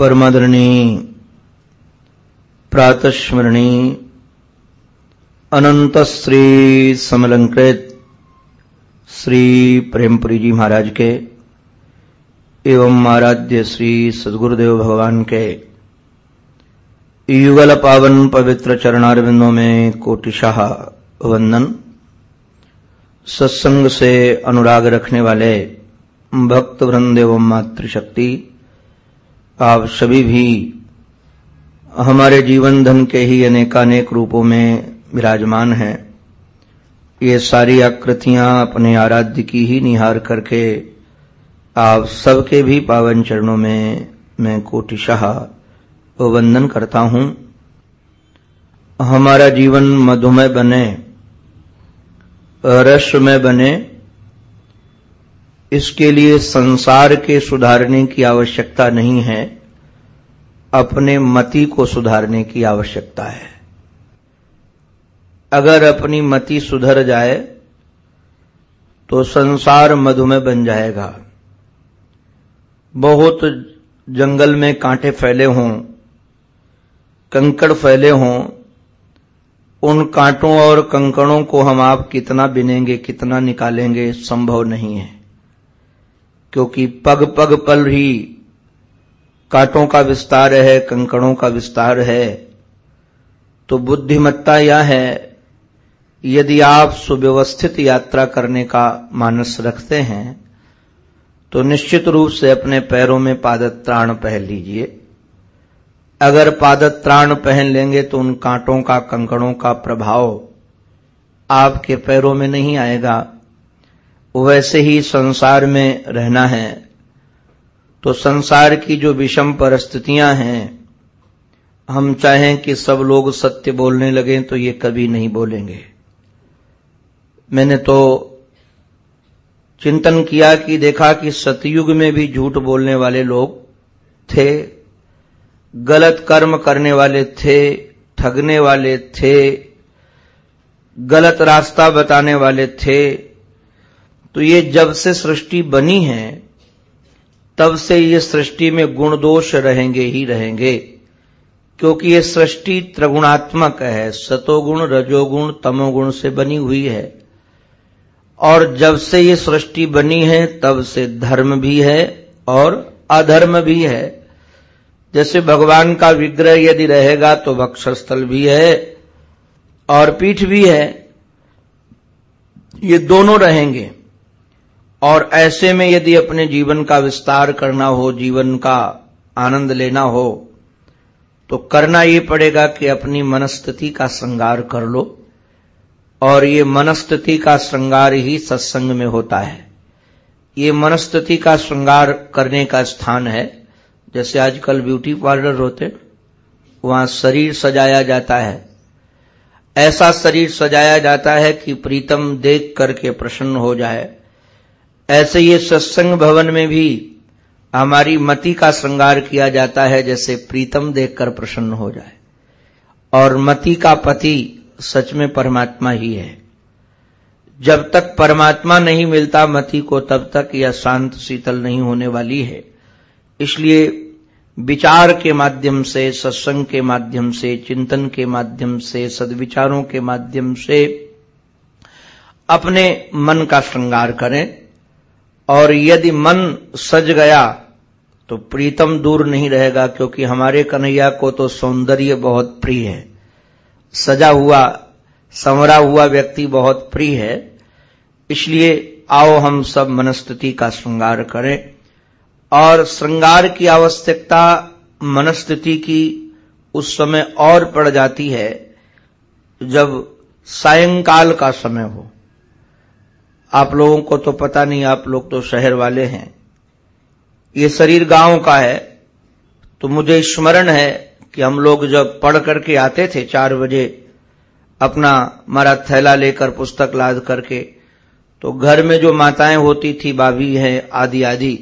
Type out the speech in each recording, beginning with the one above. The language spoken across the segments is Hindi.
परमादरणी, प्रातस्मरणी अनंत श्री समलंकृत श्री प्रेमपुरी जी महाराज के एवं आराध्य श्री सदगुरुदेव भगवान के युगल पावन पवित्र चरणारविंदों में कोटिशाह वंदन, सत्संग से अनुराग रखने वाले भक्त वृंद एवं मातृशक्ति आप सभी भी हमारे जीवन धन के ही अनेकानेक रूपों में विराजमान हैं। ये सारी आकृतियाँ अपने आराध्य की ही निहार करके आप सबके भी पावन चरणों में मैं कोटिशाह वंदन करता हूँ। हमारा जीवन मधुमय बने रसमय बने, इसके लिए संसार के सुधारने की आवश्यकता नहीं है। अपने मति को सुधारने की आवश्यकता है। अगर अपनी मति सुधर जाए तो संसार मधुमेह बन जाएगा। बहुत जंगल में कांटे फैले हों, कंकड़ फैले हों, उन कांटों और कंकड़ों को हम आप कितना बिनेंगे, कितना निकालेंगे, संभव नहीं है। क्योंकि पग पग पल ही कांटों का विस्तार है, कंकड़ों का विस्तार है। तो बुद्धिमत्ता यह है, यदि आप सुव्यवस्थित यात्रा करने का मानस रखते हैं तो निश्चित रूप से अपने पैरों में पादत्राण पहन लीजिए। अगर पादत्राण पहन लेंगे तो उन कांटों का, कंकड़ों का प्रभाव आपके पैरों में नहीं आएगा। वैसे ही संसार में रहना है। तो संसार की जो विषम परिस्थितियाँ हैं, हम चाहें कि सब लोग सत्य बोलने लगे तो ये कभी नहीं बोलेंगे। मैंने तो चिंतन किया कि देखा कि सतयुग में भी झूठ बोलने वाले लोग थे, गलत कर्म करने वाले थे, ठगने वाले थे, गलत रास्ता बताने वाले थे। तो ये जब से सृष्टि बनी है तब से ये सृष्टि में गुण दोष रहेंगे ही रहेंगे, क्योंकि ये सृष्टि त्रिगुणात्मक है, सतोगुण, रजोगुण, तमोगुण से बनी हुई है। और जब से ये सृष्टि बनी है, तब से धर्म भी है और अधर्म भी है। जैसे भगवान का विग्रह यदि रहेगा तो वक्षस्थल भी है और पीठ भी है। ये दोनों रहेंगे। और ऐसे में यदि अपने जीवन का विस्तार करना हो, जीवन का आनंद लेना हो तो करना ये पड़ेगा कि अपनी मनस्थिति का श्रृंगार कर लो। और ये मनस्थिति का श्रृंगार ही सत्संग में होता है। ये मनस्थिति का श्रृंगार करने का स्थान है। जैसे आजकल ब्यूटी पार्लर होते, वहाँ शरीर सजाया जाता है। ऐसा शरीर सजाया जाता है कि प्रीतम देख करके प्रसन्न हो जाए। ऐसे ये सत्संग भवन में भी हमारी मति का श्रृंगार किया जाता है जैसे प्रीतम देखकर प्रसन्न हो जाए। और मति का पति सच में परमात्मा ही है। जब तक परमात्मा नहीं मिलता मति को, तब तक यह शांत शीतल नहीं होने वाली है। इसलिए विचार के माध्यम से, सत्संग के माध्यम से, चिंतन के माध्यम से, सदविचारों के माध्यम से अपने मन का श्रृंगार करें। और यदि मन सज गया तो प्रीतम दूर नहीं रहेगा, क्योंकि हमारे कन्हैया को तो सौंदर्य बहुत प्रिय है। सजा हुआ, संवरा हुआ व्यक्ति बहुत प्रिय है, इसलिए आओ हम सब मनस्थिति का श्रृंगार करें। और श्रृंगार की आवश्यकता मनस्थिति की उस समय और पड़ जाती है, जब सायंकाल का समय हो। आप लोगों को तो पता नहीं, आप लोग तो शहर वाले हैं। ये शरीर गाँव का है तो मुझे स्मरण है कि हम लोग जब पढ़ करके आते थे चार बजे, अपना हमारा थैला लेकर पुस्तक लाद करके तो घर में जो माताएँ होती थी, भाभी हैं, आदि आदि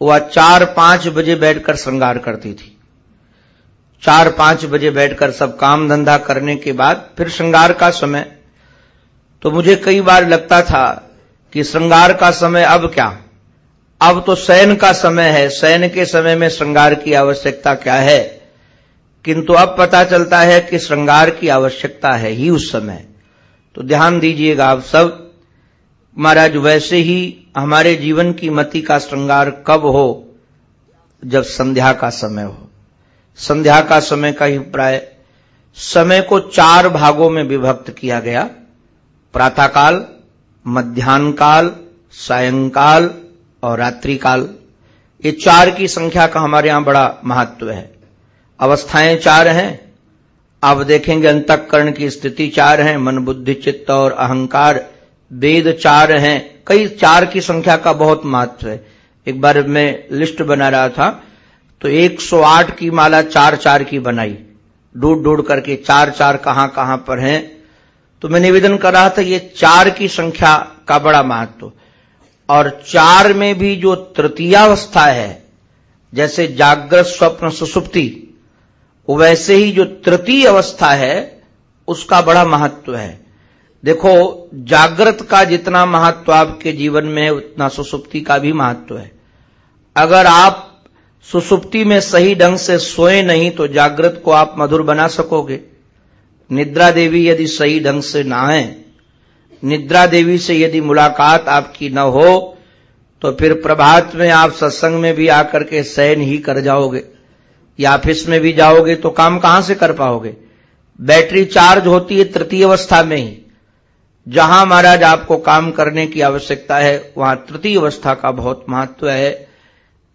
वह चार पाँच बजे बैठकर श्रृंगार करती थी। चार पाँच बजे बैठकर सब काम धंधा करने के बाद फिर श्रृंगार का समय तो मुझे कई बार लगता था कि श्रृंगार का समय अब क्या? अब तो शयन का समय है। शयन के समय में श्रृंगार की आवश्यकता क्या है? किंतु अब पता चलता है कि श्रृंगार की आवश्यकता है ही उस समय। तो ध्यान दीजिएगा आप सब। महाराज, वैसे ही हमारे जीवन की मति का श्रृंगार कब हो? जब संध्या का समय हो। संध्या का समय का ही प्राय समय को चार भागों में विभक्त किया गया। प्रातःकाल मध्यान्ह काल सायंकाल और रात्रि काल ये चार की संख्या का हमारे यहाँ बड़ा महत्व है। अवस्थाएँ चार हैं। आप देखेंगे अंतकरण की स्थिति चार है। मन, बुद्धि, चित्त और अहंकार वेद चार हैं। कई चार की संख्या का बहुत महत्व है। एक बार मैं लिस्ट बना रहा था तो 108 की माला चार चार की बनाई। ढूंढ ढूंढ करके चार चार कहाँ कहाँ पर हैं। तो मैं निवेदन कर रहा था ये चार की संख्या का बड़ा महत्व। और चार में भी जो तृतीयावस्था है, जैसे जागृत स्वप्न सुसुप्ति वैसे ही जो तृतीय अवस्था है, उसका बड़ा महत्व है। देखो, जागृत का जितना महत्व आपके जीवन में है, उतना सुसुप्ति का भी महत्व है। अगर आप सुसुप्ति में सही ढंग से सोए नहीं तो जागृत को आप मधुर बना सकोगे। निद्रा देवी यदि सही ढंग से ना है, निद्रा देवी से यदि मुलाकात आपकी न हो तो फिर प्रभात में आप सत्संग में भी आकर के शयन ही कर जाओगे, या ऑफ़िस में भी जाओगे तो काम कहाँ से कर पाओगे? बैटरी चार्ज होती है तृतीय अवस्था में ही। जहाँ महाराज आपको काम करने की आवश्यकता है, वहाँ तृतीय अवस्था का बहुत महत्व है।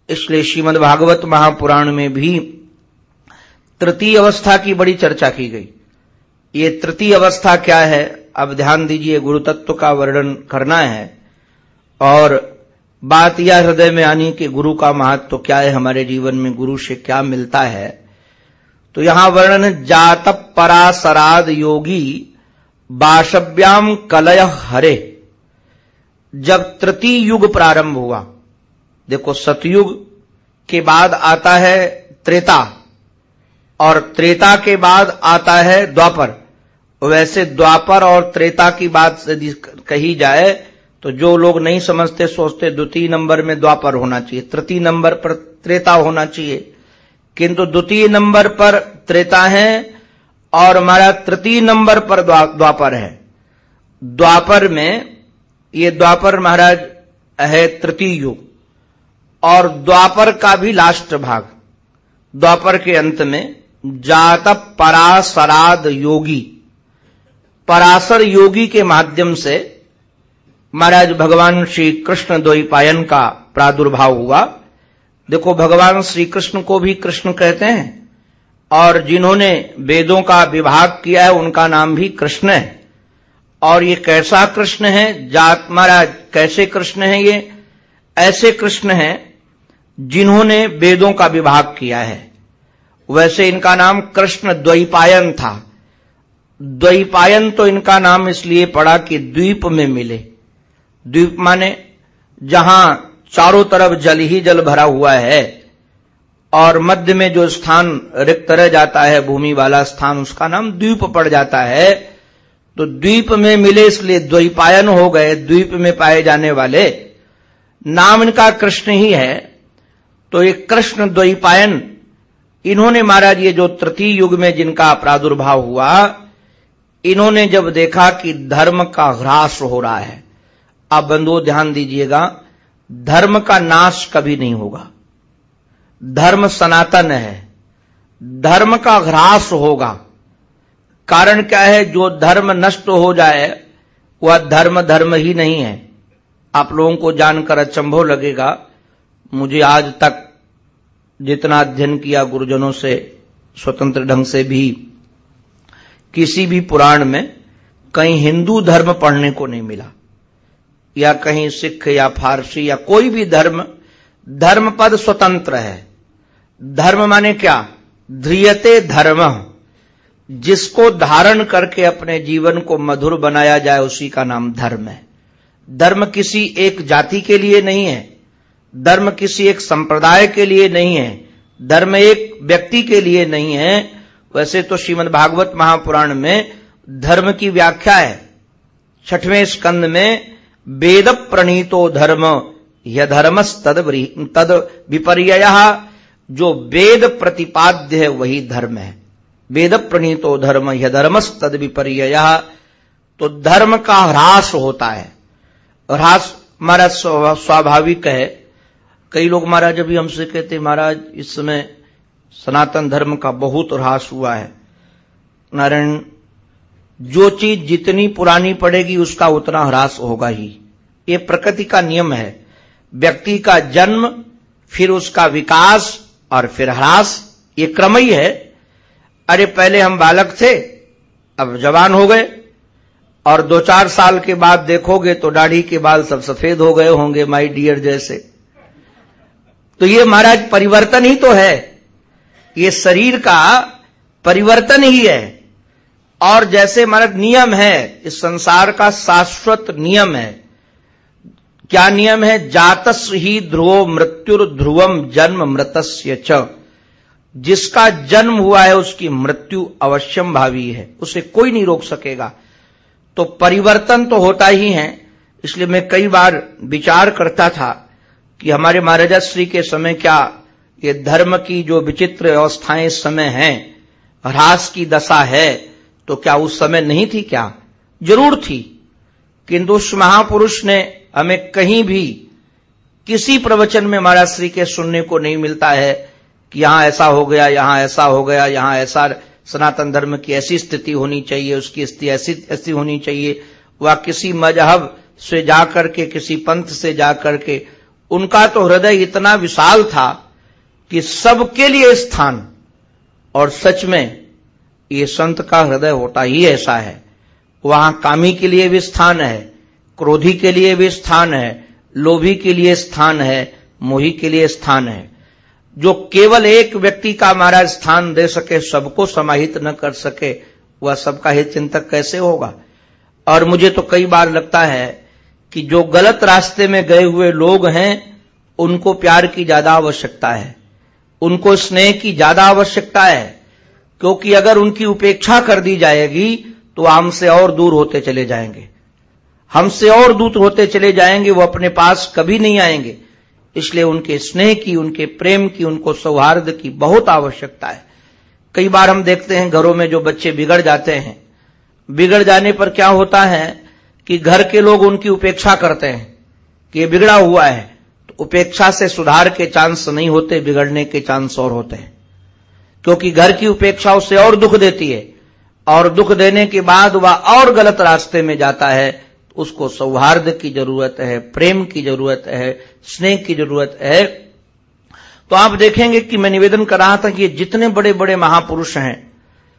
इसलिए श्रीमद भागवत महापुराण में भी तृतीय अवस्था की बड़ी चर्चा की गई। ये तृतीय अवस्था क्या है? अब ध्यान दीजिए गुरु तत्व का वर्णन करना है। और बात यह हृदय में आनी कि गुरु का महत्व तो क्या है? हमारे जीवन में गुरु से क्या मिलता है? तो यहाँ वर्णन, जात परासराद योगी बाशव्याम कलय हरे। जब तृतीय युग प्रारंभ हुआ, देखो सतयुग के बाद आता है त्रेता, और त्रेता के बाद आता है द्वापर। वैसे द्वापर और त्रेता की बात यदि कही जाए तो जो लोग नहीं समझते, सोचते, द्वितीय नंबर में द्वापर होना चाहिए, तृतीय नंबर पर त्रेता होना चाहिए। किंतु द्वितीय नंबर पर त्रेता है और हमारा तृतीय नंबर पर द्वापर है। द्वापर में, ये द्वापर महाराज, है तृतीय युग। और द्वापर का भी लास्ट भाग, द्वापर के अंत में, जात परासराद योगी। पराशर योगी के माध्यम से महाराज भगवान श्री कृष्ण द्वैपायन का प्रादुर्भाव हुआ। देखो, भगवान श्री कृष्ण को भी कृष्ण कहते हैं, और जिन्होंने वेदों का विभाग किया है, उनका नाम भी कृष्ण है। और ये कैसा कृष्ण है? जात, महाराज, कैसे कृष्ण है ये? ऐसे कृष्ण हैं, जिन्होंने वेदों का विभाग किया है। वैसे इनका नाम कृष्ण द्वैपायन था। द्वैपायन तो इनका नाम इसलिए पड़ा कि द्वीप में मिले। द्वीप माने जहाँ चारों तरफ़ जल ही जल भरा हुआ है और मध्य में जो स्थान रिक्त रह जाता है, भूमि वाला स्थान, उसका नाम द्वीप पड़ जाता है। तो द्वीप में मिले इसलिए द्वैपायन हो गए, द्वीप में पाए जाने वाले। नाम इनका कृष्ण ही है। तो ये कृष्ण द्वैपायन, इन्होंने महाराज ये जो तृतीय युग में जिनका प्रादुर्भाव हुआ इन्होंने जब देखा कि धर्म का ह्रास हो रहा है, आप बंधुओं ध्यान दीजिएगा, धर्म का नाश कभी नहीं होगा। धर्म सनातन है। धर्म का ह्रास होगा। कारण क्या है? जो धर्म नष्ट हो जाए, वह धर्म धर्म ही नहीं है। आप लोगों को जानकर अचंभव लगेगा, मुझे आज तक जितना अध्ययन किया गुरुजनों से, स्वतंत्र ढंग से भी किसी भी पुराण में कहीं हिंदू धर्म पढ़ने को नहीं मिला, या कहीं सिख या फारसी या कोई भी धर्म धर्म पद स्वतंत्र है। धर्म माने क्या? ध्रियते धर्म। जिसको धारण करके अपने जीवन को मधुर बनाया जाए, उसी का नाम धर्म है। धर्म किसी एक जाति के लिए नहीं है। धर्म किसी एक संप्रदाय के लिए नहीं है। धर्म एक व्यक्ति के लिए नहीं है। वैसे तो श्रीमद भागवत महापुराण में धर्म की व्याख्या है। छठवें स्कंद में, वेद प्रणीतो धर्म यधर्मस तद तद विपर्य जो वेद प्रतिपाद्य है, वही धर्म है। वेद प्रणीतो धर्म यधर्मस तद विपर्य तो धर्म का ह्रास होता है। ह्रास हमारा स्वाभाविक है। कई लोग महाराज अभी हमसे कहते महाराज, इस समय सनातन धर्म का बहुत ह्रास हुआ है। नारायण, जो चीज़ जितनी पुरानी पड़ेगी उसका उतना ह्रास होगा ही। ये प्रकृति का नियम है। व्यक्ति का जन्म, फिर उसका विकास और फिर ह्रास, ये क्रम ही। है अरे पहले हम बालक थे, अब जवान हो गए। और दो चार साल के बाद देखोगे तो दाढ़ी के बाल सब सफ़ेद हो गए होंगे माई डियर जैसे। तो ये महाराज परिवर्तन ही तो है। ये शरीर का परिवर्तन ही है। और जैसे महाराज नियम है, इस संसार का शाश्वत नियम है। क्या नियम है? जातस ही ध्रुवो मृत्युर ध्रुवम जन्म मृतस्य च। जिसका जन्म हुआ है, उसकी मृत्यु अवश्यम भावी है। उसे कोई नहीं रोक सकेगा। तो परिवर्तन तो होता ही है। इसलिए मैं कई बार विचार करता था कि हमारे महाराजा श्री के समय क्या ये धर्म की जो विचित्र अवस्थाएँ इस समय हैं ह्रास की दशा है तो क्या उस समय नहीं थी क्या? ज़रूर थी। किंतु उस महापुरुष ने हमें कहीं भी किसी प्रवचन में महाराज श्री के सुनने को नहीं मिलता है कि यहाँ ऐसा हो गया, यहाँ ऐसा हो गया, यहाँ ऐसा सनातन धर्म की ऐसी स्थिति होनी चाहिए, उसकी स्थिति ऐसी ऐसी होनी चाहिए। वह किसी मज़हब से जाकर के, किसी पंथ से जाकर के, उनका तो हृदय इतना विशाल था कि सबके लिए स्थान। और सच में, ये संत का हृदय होता ही ऐसा है। वहाँ कामी के लिए भी स्थान है, क्रोधी के लिए भी स्थान है, लोभी के लिए स्थान है, मोही के लिए स्थान है। जो केवल एक व्यक्ति का हमारा स्थान दे सके, सबको समाहित न कर सके, वह सबका हित चिंतक कैसे होगा? और मुझे तो कई बार लगता है कि जो गलत रास्ते में गए हुए लोग हैं, उनको प्यार की ज़्यादा आवश्यकता है। उनको स्नेह की ज़्यादा आवश्यकता है, क्योंकि अगर उनकी उपेक्षा कर दी जाएगी तो हमसे और दूर होते चले जाएँगे। हमसे और दूर होते चले जाएँगे, वो अपने पास कभी नहीं आएँगे। इसलिए उनके स्नेह की, उनके प्रेम की, उनको सौहार्द की बहुत आवश्यकता है। कई बार हम देखते हैं घरों में जो बच्चे बिगड़ जाते हैं। बिगड़ जाने पर क्या होता है कि घर के लोग उनकी उपेक्षा करते हैं कि ये बिगड़ा हुआ है। उपेक्षा से सुधार के चांस नहीं होते, बिगड़ने के चांस और होते हैं। क्योंकि घर की उपेक्षा उसे और दुख देती है, और दुख देने के बाद वह और गलत रास्ते में जाता है। उसको सौहार्द की ज़रूरत है, प्रेम की ज़रूरत है, स्नेह की ज़रूरत है। तो आप देखेंगे कि मैं निवेदन कर रहा था कि जितने बड़े बड़े महापुरुष हैं,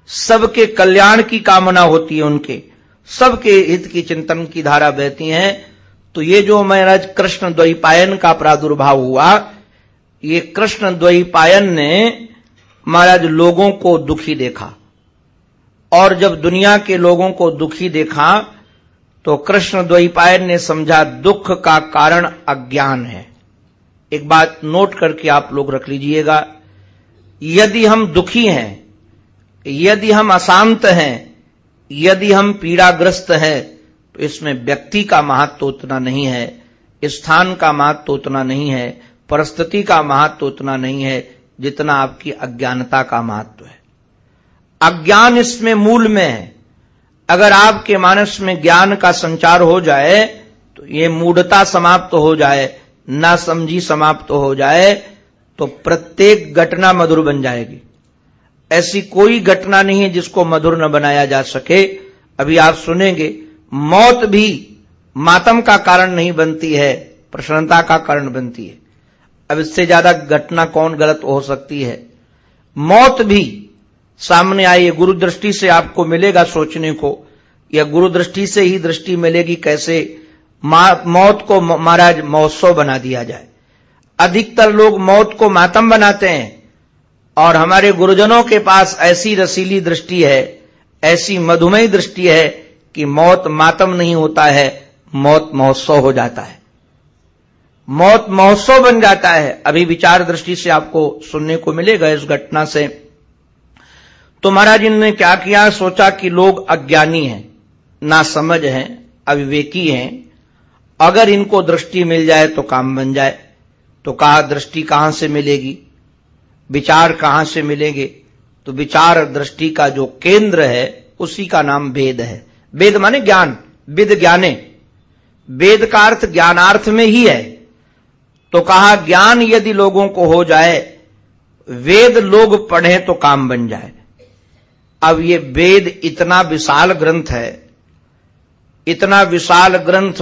सबके कल्याण की कामना होती है उनके, सबके हित की चिंतन की धारा बहती है। तो ये जो महाराज कृष्ण द्वैपायन का प्रादुर्भाव हुआ, ये कृष्ण द्वैपायन ने महाराज लोगों को दुखी देखा। और जब दुनिया के लोगों को दुखी देखा तो कृष्ण द्वैपायन ने समझा, दुख का कारण अज्ञान है। एक बात नोट करके आप लोग रख लीजिएगा, यदि हम दुखी हैं, यदि हम अशांत हैं, यदि हम पीड़ाग्रस्त हैं तो इसमें व्यक्ति का महत्व उतना नहीं है, स्थान का महत्व उतना नहीं है, परिस्थिति का महत्व उतना नहीं है जितना आपकी अज्ञानता का महत्व है। अज्ञान इसमें मूल में है। अगर आपके मानस में ज्ञान का संचार हो जाए तो ये मूढ़ता समाप्त तो हो जाए, ना समझी समाप्त तो हो जाए तो प्रत्येक घटना मधुर बन जाएगी। ऐसी कोई घटना नहीं है जिसको मधुर न बनाया जा सके। अभी आप सुनेंगे मौत भी मातम का कारण नहीं बनती है, प्रसन्नता का कारण बनती है। अब इससे ज़्यादा घटना कौन गलत हो सकती है? मौत भी सामने आई गुरु दृष्टि से आपको मिलेगा सोचने को, या गुरु दृष्टि से ही दृष्टि मिलेगी कैसे मौत को महाराज महोत्सव बना दिया जाए। अधिकतर लोग मौत को मातम बनाते हैं, और हमारे गुरुजनों के पास ऐसी रसीली दृष्टि है, ऐसी मधुमेह दृष्टि है कि मौत मातम नहीं होता है, मौत महोत्सव हो जाता है। मौत महोत्सव बन जाता है। अभी विचार दृष्टि से आपको सुनने को मिलेगा इस घटना से। तो महाराज ने क्या किया? सोचा कि लोग अज्ञानी हैं, ना समझ हैं, अविवेकी हैं। अगर इनको दृष्टि मिल जाए तो काम बन जाए। तो कहा, दृष्टि कहाँ से मिलेगी? विचार कहाँ से मिलेंगे? तो विचार दृष्टि का जो केंद्र है, उसी का नाम वेद है। वेद माने ज्ञान, विद ज्ञाने। वेद का अर्थ ज्ञानार्थ में ही है। तो कहा, ज्ञान यदि लोगों को हो जाए, वेद लोग पढ़े तो काम बन जाए। अब ये वेद इतना विशाल ग्रंथ है, इतना विशाल ग्रंथ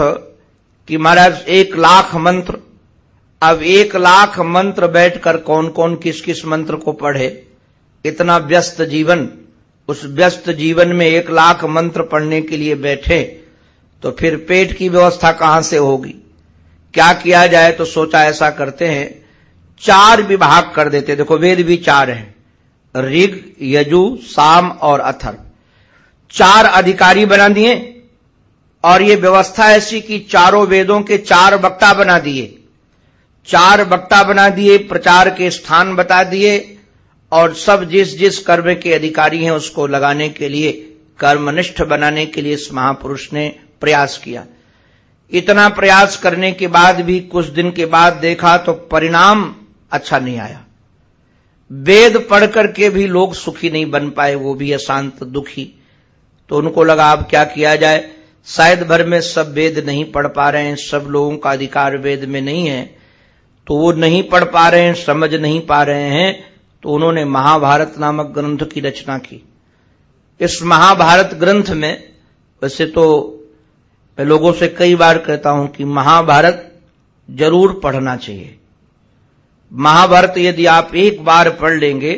कि महाराज, एक लाख मंत्र, अब एक लाख मंत्र बैठकर कौन कौन किस किस मंत्र को पढ़े? इतना व्यस्त जीवन। उस व्यस्त जीवन में एक लाख मंत्र पढ़ने के लिए बैठे तो फिर पेट की व्यवस्था कहाँ से होगी? क्या किया जाए तो सोचा ऐसा करते हैं, चार विभाग कर देते। देखो, वेद भी चार हैं। ऋग, यजु, साम और अथर चार अधिकारी बना दिए, और ये व्यवस्था ऐसी कि चारों वेदों के चार वक्ता बना दिए। चार वक्ता बना दिए, प्रचार के स्थान बता दिए और सब जिस जिस कर्म के अधिकारी हैं उसको लगाने के लिए, कर्मनिष्ठ बनाने के लिए इस महापुरुष ने प्रयास किया। इतना प्रयास करने के बाद भी कुछ दिन के बाद देखा तो परिणाम अच्छा नहीं आया। वेद पढ़ करके भी लोग सुखी नहीं बन पाए, वो भी अशांत दुखी। तो उनको लगा अब क्या किया जाए? शायद भर में सब वेद नहीं पढ़ पा रहे हैं, सब लोगों का अधिकार वेद में नहीं है। तो वो नहीं पढ़ पा रहे हैं, समझ नहीं पा रहे हैं तो उन्होंने महाभारत नामक ग्रंथ की रचना की। इस महाभारत ग्रंथ में, वैसे तो मैं लोगों से कई बार कहता हूँ कि महाभारत ज़रूर पढ़ना चाहिए। महाभारत यदि आप एक बार पढ़ लेंगे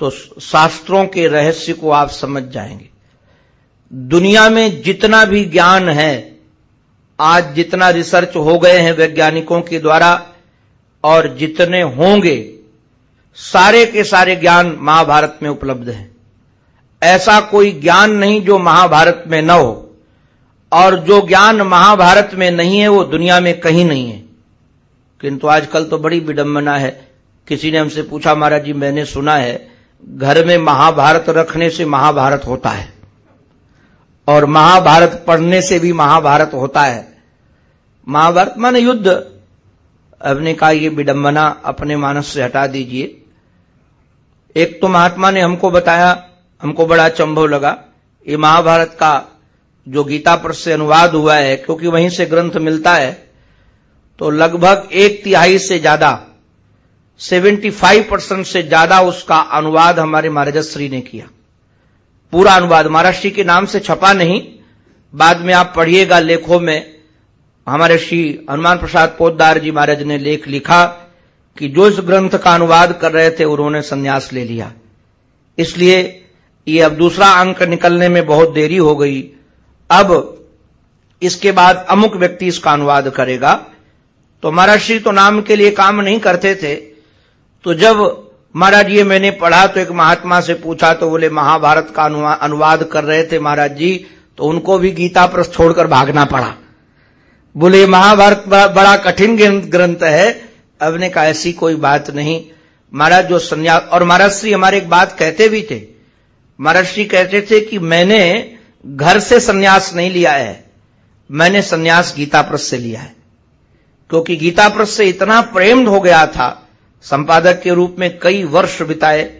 तो शास्त्रों के रहस्य को आप समझ जाएँगे। दुनिया में जितना भी ज्ञान है, आज जितना रिसर्च हो गए हैं वैज्ञानिकों के द्वारा, और जितने होंगे सारे के सारे ज्ञान महाभारत में उपलब्ध है। ऐसा कोई ज्ञान नहीं जो महाभारत में न हो। और जो ज्ञान महाभारत में नहीं है, वो दुनिया में कहीं नहीं है। किंतु आजकल तो बड़ी विडंबना है। किसी ने हमसे पूछा, महाराज जी, मैंने सुना है, घर में महाभारत रखने से महाभारत होता है। और महाभारत पढ़ने से भी महाभारत होता है। महाभारत माने युद्ध। अपने कहा, ये विडंबना अपने मानस से हटा दीजिए। एक तो महात्मा ने हमको बताया, हमको बड़ा चंभव लगा। ये महाभारत का जो गीता पर से अनुवाद हुआ है, क्योंकि वहीं से ग्रंथ मिलता है तो लगभग एक तिहाई से ज़्यादा 75 परसेंट से ज़्यादा उसका अनुवाद हमारे महाराजश्री ने किया। पूरा अनुवाद महाराष्ट्री के नाम से छपा नहीं, बाद में आप पढ़िएगा लेखों में, हमारे श्री हनुमान प्रसाद पोदार जी महाराज ने लेख लिखा कि जो इस ग्रंथ का अनुवाद कर रहे थे, उन्होंने संन्यास ले लिया। इसलिए ये अब दूसरा अंक निकलने में बहुत देरी हो गई। अब इसके बाद अमुक व्यक्ति इसका अनुवाद करेगा। तो महाराज तो नाम के लिए काम नहीं करते थे। तो जब महाराज ये मैंने पढ़ा तो एक महात्मा से पूछा तो बोले, महाभारत का अनुवाद कर रहे थे महाराज जी तो उनको भी गीता पर छोड़कर भागना पड़ा। बोले महाभारत बड़ा कठिन ग्रंथ है। अब ने कहा, ऐसी कोई बात नहीं। महाराज, जो संन्यास और महाराज श्री हमारे एक बात कहते भी थे। महाराज श्री कहते थे कि मैंने घर से संन्यास नहीं लिया है, मैंने संन्यास गीता प्रस से लिया है। क्योंकि गीता प्रस से इतना प्रेम हो गया था, संपादक के रूप में कई वर्ष बिताए,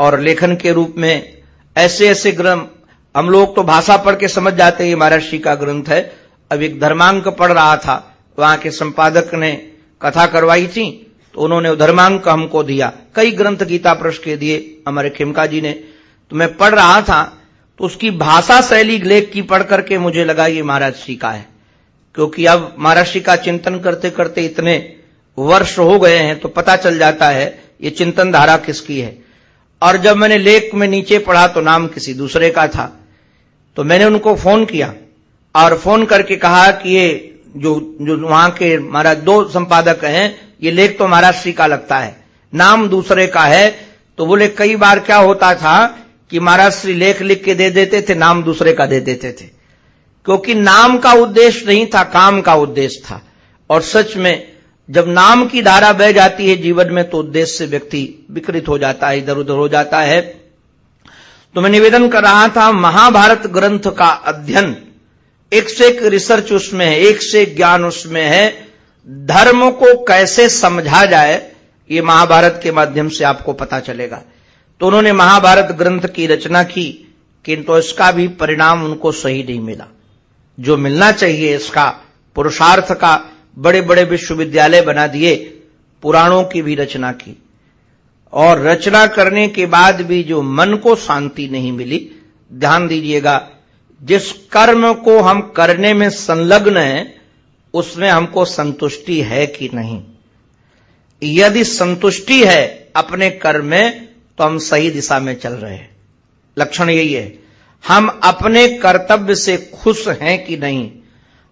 और लेखन के रूप में ऐसे ऐसे ग्रंथ, हम लोग तो भाषा पढ़ के समझ जाते हैं महाराज श्री का ग्रंथ है। अब एक धर्मांक पढ़ रहा था, वहाँ के संपादक ने कथा करवाई थी तो उन्होंने धर्मांक हमको दिया। कई ग्रंथ गीता प्रश्न के दिए हमारे खिमका जी ने। तो मैं पढ़ रहा था तो उसकी भाषा शैली लेख की पढ़ करके मुझे लगा ये महाराज का है। क्योंकि अब महाराज श्री का चिंतन करते करते इतने वर्ष हो गए हैं तो पता चल जाता है ये चिंतन धारा किसकी है। और जब मैंने लेख में नीचे पढ़ा तो नाम किसी दूसरे का था। तो मैंने उनको फ़ोन किया, और फ़ोन करके कहा कि ये जो जो वहाँ के महाराज, दो संपादक हैं, ये लेख तो महाराज श्री का लगता है। नाम दूसरे का है तो बोले, कई बार क्या होता था कि महाराज श्री लेख लिख के दे देते थे, नाम दूसरे का दे देते थे। क्योंकि नाम का उद्देश्य नहीं था, काम का उद्देश्य था। और सच में, जब नाम की धारा बह जाती है जीवन में तो उद्देश्य से व्यक्ति विकृत हो जाता है, इधर उधर हो जाता है। तो मैं निवेदन कर रहा था, महाभारत ग्रंथ का अध्ययन एक से एक रिसर्च उसमें है, एक से एक ज्ञान उसमें है। धर्म को कैसे समझा जाए, ये महाभारत के माध्यम से आपको पता चलेगा। तो उन्होंने महाभारत ग्रंथ की रचना की, किंतु इसका भी परिणाम उनको सही नहीं मिला। जो मिलना चाहिए इसका, पुरुषार्थ का बड़े बड़े विश्वविद्यालय बना दिए, पुराणों की भी रचना की। और रचना करने के बाद भी जो मन को शांति नहीं मिली, ध्यान दीजिएगा जिस कर्म को हम करने में संलग्न हैं, उसमें हमको संतुष्टि है कि नहीं। यदि संतुष्टि है अपने कर्म में तो हम सही दिशा में चल रहे हैं। लक्षण यही है। हम अपने कर्तव्य से खुश हैं कि नहीं?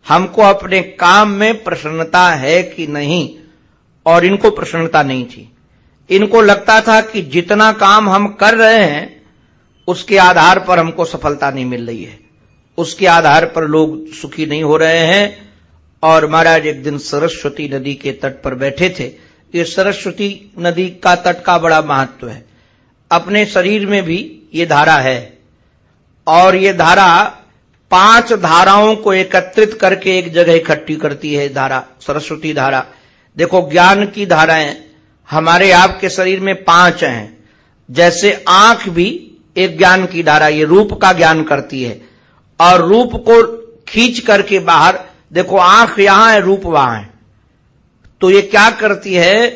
हमको अपने काम में प्रसन्नता है कि नहीं? और इनको प्रसन्नता नहीं थी। इनको लगता था कि जितना काम हम कर रहे हैं, उसके आधार पर हमको सफलता नहीं मिल रही है। उसके आधार पर लोग सुखी नहीं हो रहे हैं। और महाराज एक दिन सरस्वती नदी के तट पर बैठे थे। ये सरस्वती नदी का तट का बड़ा महत्व है। अपने शरीर में भी ये धारा है। और ये धारा पाँच धाराओं को एकत्रित करके एक जगह इकट्ठी करती है धारा, सरस्वती धारा। देखो, ज्ञान की धाराएँ हमारे आपके शरीर में पाँच हैं। जैसे आँख भी एक ज्ञान की धारा, ये रूप का ज्ञान करती है। और रूप को खींच करके बाहर, देखो आँख यहाँ है, रूप वहाँ है। तो ये क्या करती है?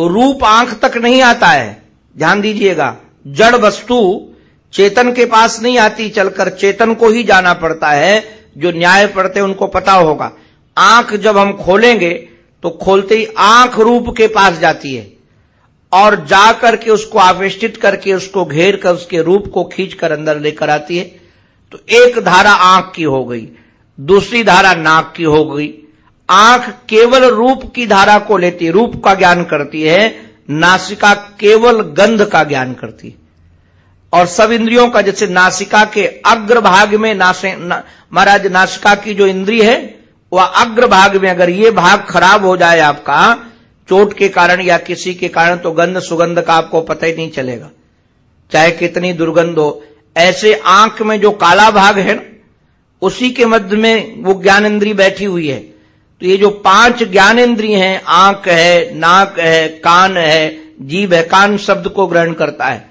रूप आँख तक नहीं आता है। ध्यान दीजिएगा, जड़ वस्तु चेतन के पास नहीं आती, चलकर चेतन को ही जाना पड़ता है। जो न्याय पढ़ते उनको पता होगा। आँख जब हम खोलेंगे तो खोलते ही आँख रूप के पास जाती है। और जाकर के उसको आवेष्टित करके, उसको घेर कर, उसके रूप को खींच कर अंदर लेकर आती है। तो एक धारा आँख की हो गई दूसरी धारा नाक की हो गई। आँख केवल रूप की धारा को लेती रूप का ज्ञान करती है नासिका केवल गंध का ज्ञान करती और सब इंद्रियों का जैसे नासिका के अग्र भाग में नासे ना, महाराज नासिका की जो इंद्री है वह अग्र भाग में अगर ये भाग खराब हो जाए आपका चोट के कारण या किसी के कारण तो गंध सुगंध का आपको पता ही नहीं चलेगा। चाहे कितनी दुर्गंध हो ऐसे आँख में जो काला भाग है ना, उसी के मध्य में वो ज्ञानेन्द्री बैठी हुई है। तो ये जो पाँच ज्ञानेन्द्रिय हैं, आँख है, नाक है, कान है जीव है, कान शब्द को ग्रहण करता है।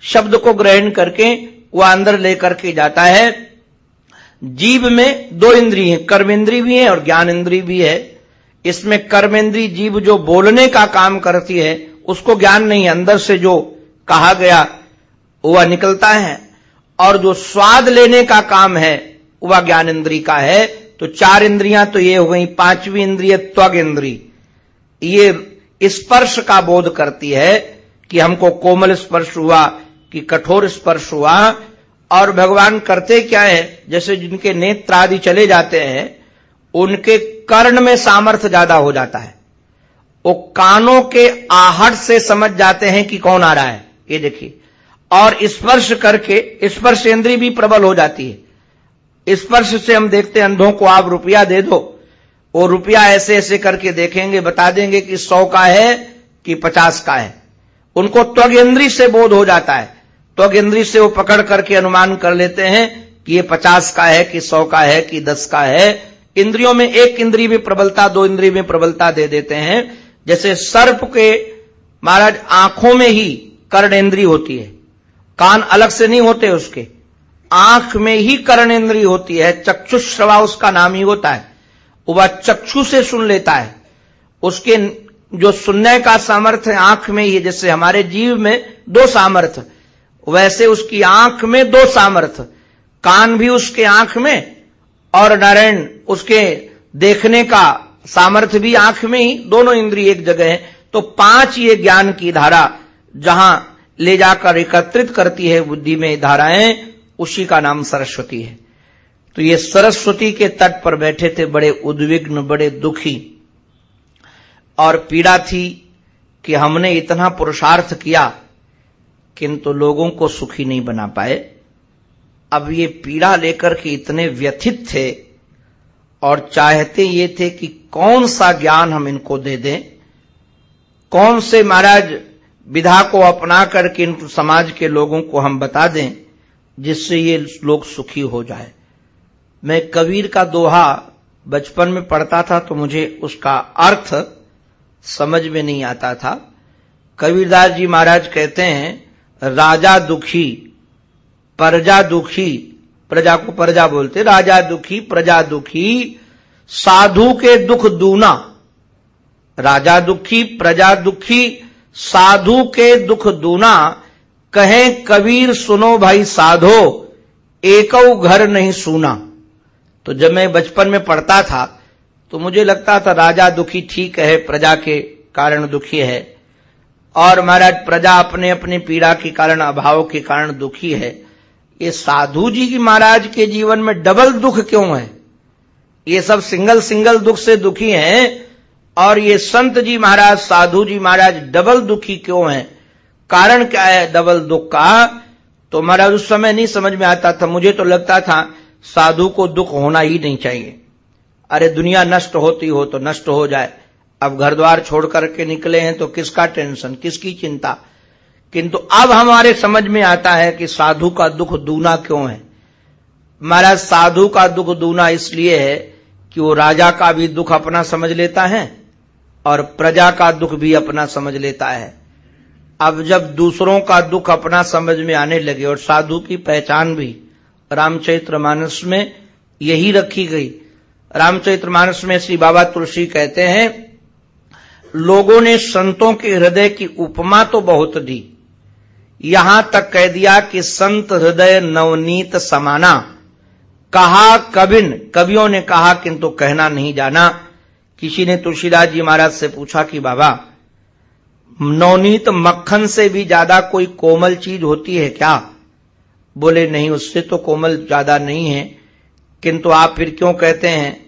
शब्द को ग्रहण करके वह अंदर लेकर के जाता है। जीव में दो इंद्री है कर्मेंद्री भी है और ज्ञान इंद्री भी है। इसमें कर्मेंद्री जीव जो बोलने का काम करती है, उसको ज्ञान नहीं अंदर से जो कहा गया, वह निकलता है। और जो स्वाद लेने का काम है वह ज्ञान इंद्री का है। तो चार इंद्रियाँ तो ये हो गई, पांचवी इंद्रिय त्वग इंद्री ये स्पर्श का बोध करती है कि हमको कोमल स्पर्श हुआ, कि कठोर स्पर्श हुआ। और भगवान करते क्या है? जैसे जिनके नेत्र आदि चले जाते हैं, उनके कर्ण में सामर्थ्य ज़्यादा हो जाता है। वो कानों के आहट से समझ जाते हैं कि कौन आ रहा है। ये देखिए और स्पर्श करके, स्पर्श इंद्री भी प्रबल हो जाती है। स्पर्श से हम देखते हैं, अंधों को आप रुपया दे दो। वो रुपया ऐसे ऐसे करके देखेंगे, बता देंगे कि सौ का है कि पचास का है। उनको त्वग इंद्री से बोध हो जाता है। त्वग इंद्री से वो पकड़ करके अनुमान कर लेते हैं कि ये पचास का है, कि सौ का है, कि दस का है। इंद्रियों में एक इंद्री में प्रबलता, दो इंद्री में प्रबलता दे देते हैं। जैसे सर्प के, महाराज, आँखों में ही कर्ण इंद्री होती है। कान अलग से नहीं होते उसके। आँख में ही करण इंद्री होती है, चक्षुश्रवा उसका नाम ही होता है। वह चक्षु से सुन लेता है। उसके जो सुनने का सामर्थ्य आँख में ही, जैसे हमारे जीव में दो सामर्थ्य, वैसे उसकी आँख में दो सामर्थ्य। कान भी उसके आँख में और नारायण उसके देखने का सामर्थ्य भी आँख में ही, दोनों इंद्रिय एक जगह है। तो पाँच ये ज्ञान की धारा, जहाँ ले जाकर एकत्रित करती है बुद्धि में धाराएँ, उसी का नाम सरस्वती है। तो ये सरस्वती के तट पर बैठे थे बड़े उद्विग्न, बड़े दुखी। और पीड़ा थी कि हमने इतना पुरुषार्थ किया, किंतु लोगों को सुखी नहीं बना पाए। अब ये पीड़ा लेकर के इतने व्यथित थे, और चाहते ये थे कि कौन सा ज्ञान हम इनको दे दें। कौन से महाराज विधा को अपना करके इन समाज के लोगों को हम बता दें, जिससे ये लोग सुखी हो जाए। मैं कबीर का दोहा बचपन में पढ़ता था तो मुझे उसका अर्थ समझ में नहीं आता था। कबीरदास जी महाराज कहते हैं, राजा दुखी, प्रजा दुखी, प्रजा को प्रजा बोलते राजा दुखी, प्रजा दुखी, साधु के दुख दूना। राजा दुखी, प्रजा दुखी साधु के दुख दूना, कहें, कबीर सुनो भाई साधो एकौ घर नहीं सुना। तो जब मैं बचपन में पढ़ता था तो मुझे लगता था, राजा दुखी ठीक है, प्रजा के कारण दुखी है। और महाराज, प्रजा अपने अपने पीड़ा के कारण, अभाव के कारण दुखी है। ये साधु जी की महाराज के जीवन में डबल दुख क्यों है? ये सब सिंगल सिंगल दुख से दुखी हैं और ये संत जी महाराज, साधु जी महाराज डबल दुखी क्यों हैं? कारण क्या है डबल दुख का? तो महाराज, उस समय नहीं समझ में आता था। मुझे तो लगता था, साधु को दुख होना ही नहीं चाहिए। अरे, दुनिया नष्ट होती हो तो नष्ट हो जाए। अब घर द्वार छोड़ करके निकले हैं तो किसका टेंशन, किसकी चिंता? किंतु अब हमारे समझ में आता है कि साधु का दुख दूना क्यों है? महाराज, साधु का दुख दूना इसलिए है कि वो राजा का भी दुख अपना समझ लेता है और प्रजा का दुख भी अपना समझ लेता है। अब जब दूसरों का दुख अपना समझ में आने लगे और साधु की पहचान भी रामचरित्र मानस में यही रखी गई। रामचरित्र मानस में श्री बाबा तुलसी कहते हैं, लोगों ने संतों के हृदय की उपमा तो बहुत दी। यहाँ तक कह दिया कि संत हृदय नवनीत समाना। कहा कबिन, कवियों ने कहा किंतु कहना नहीं जाना। किसी ने तुलसीदास जी महाराज से पूछा कि बाबा, नवनीत मक्खन से भी ज़्यादा कोई कोमल चीज़ होती है क्या? बोले, नहीं, उससे तो कोमल ज़्यादा नहीं है। किंतु आप फिर क्यों कहते हैं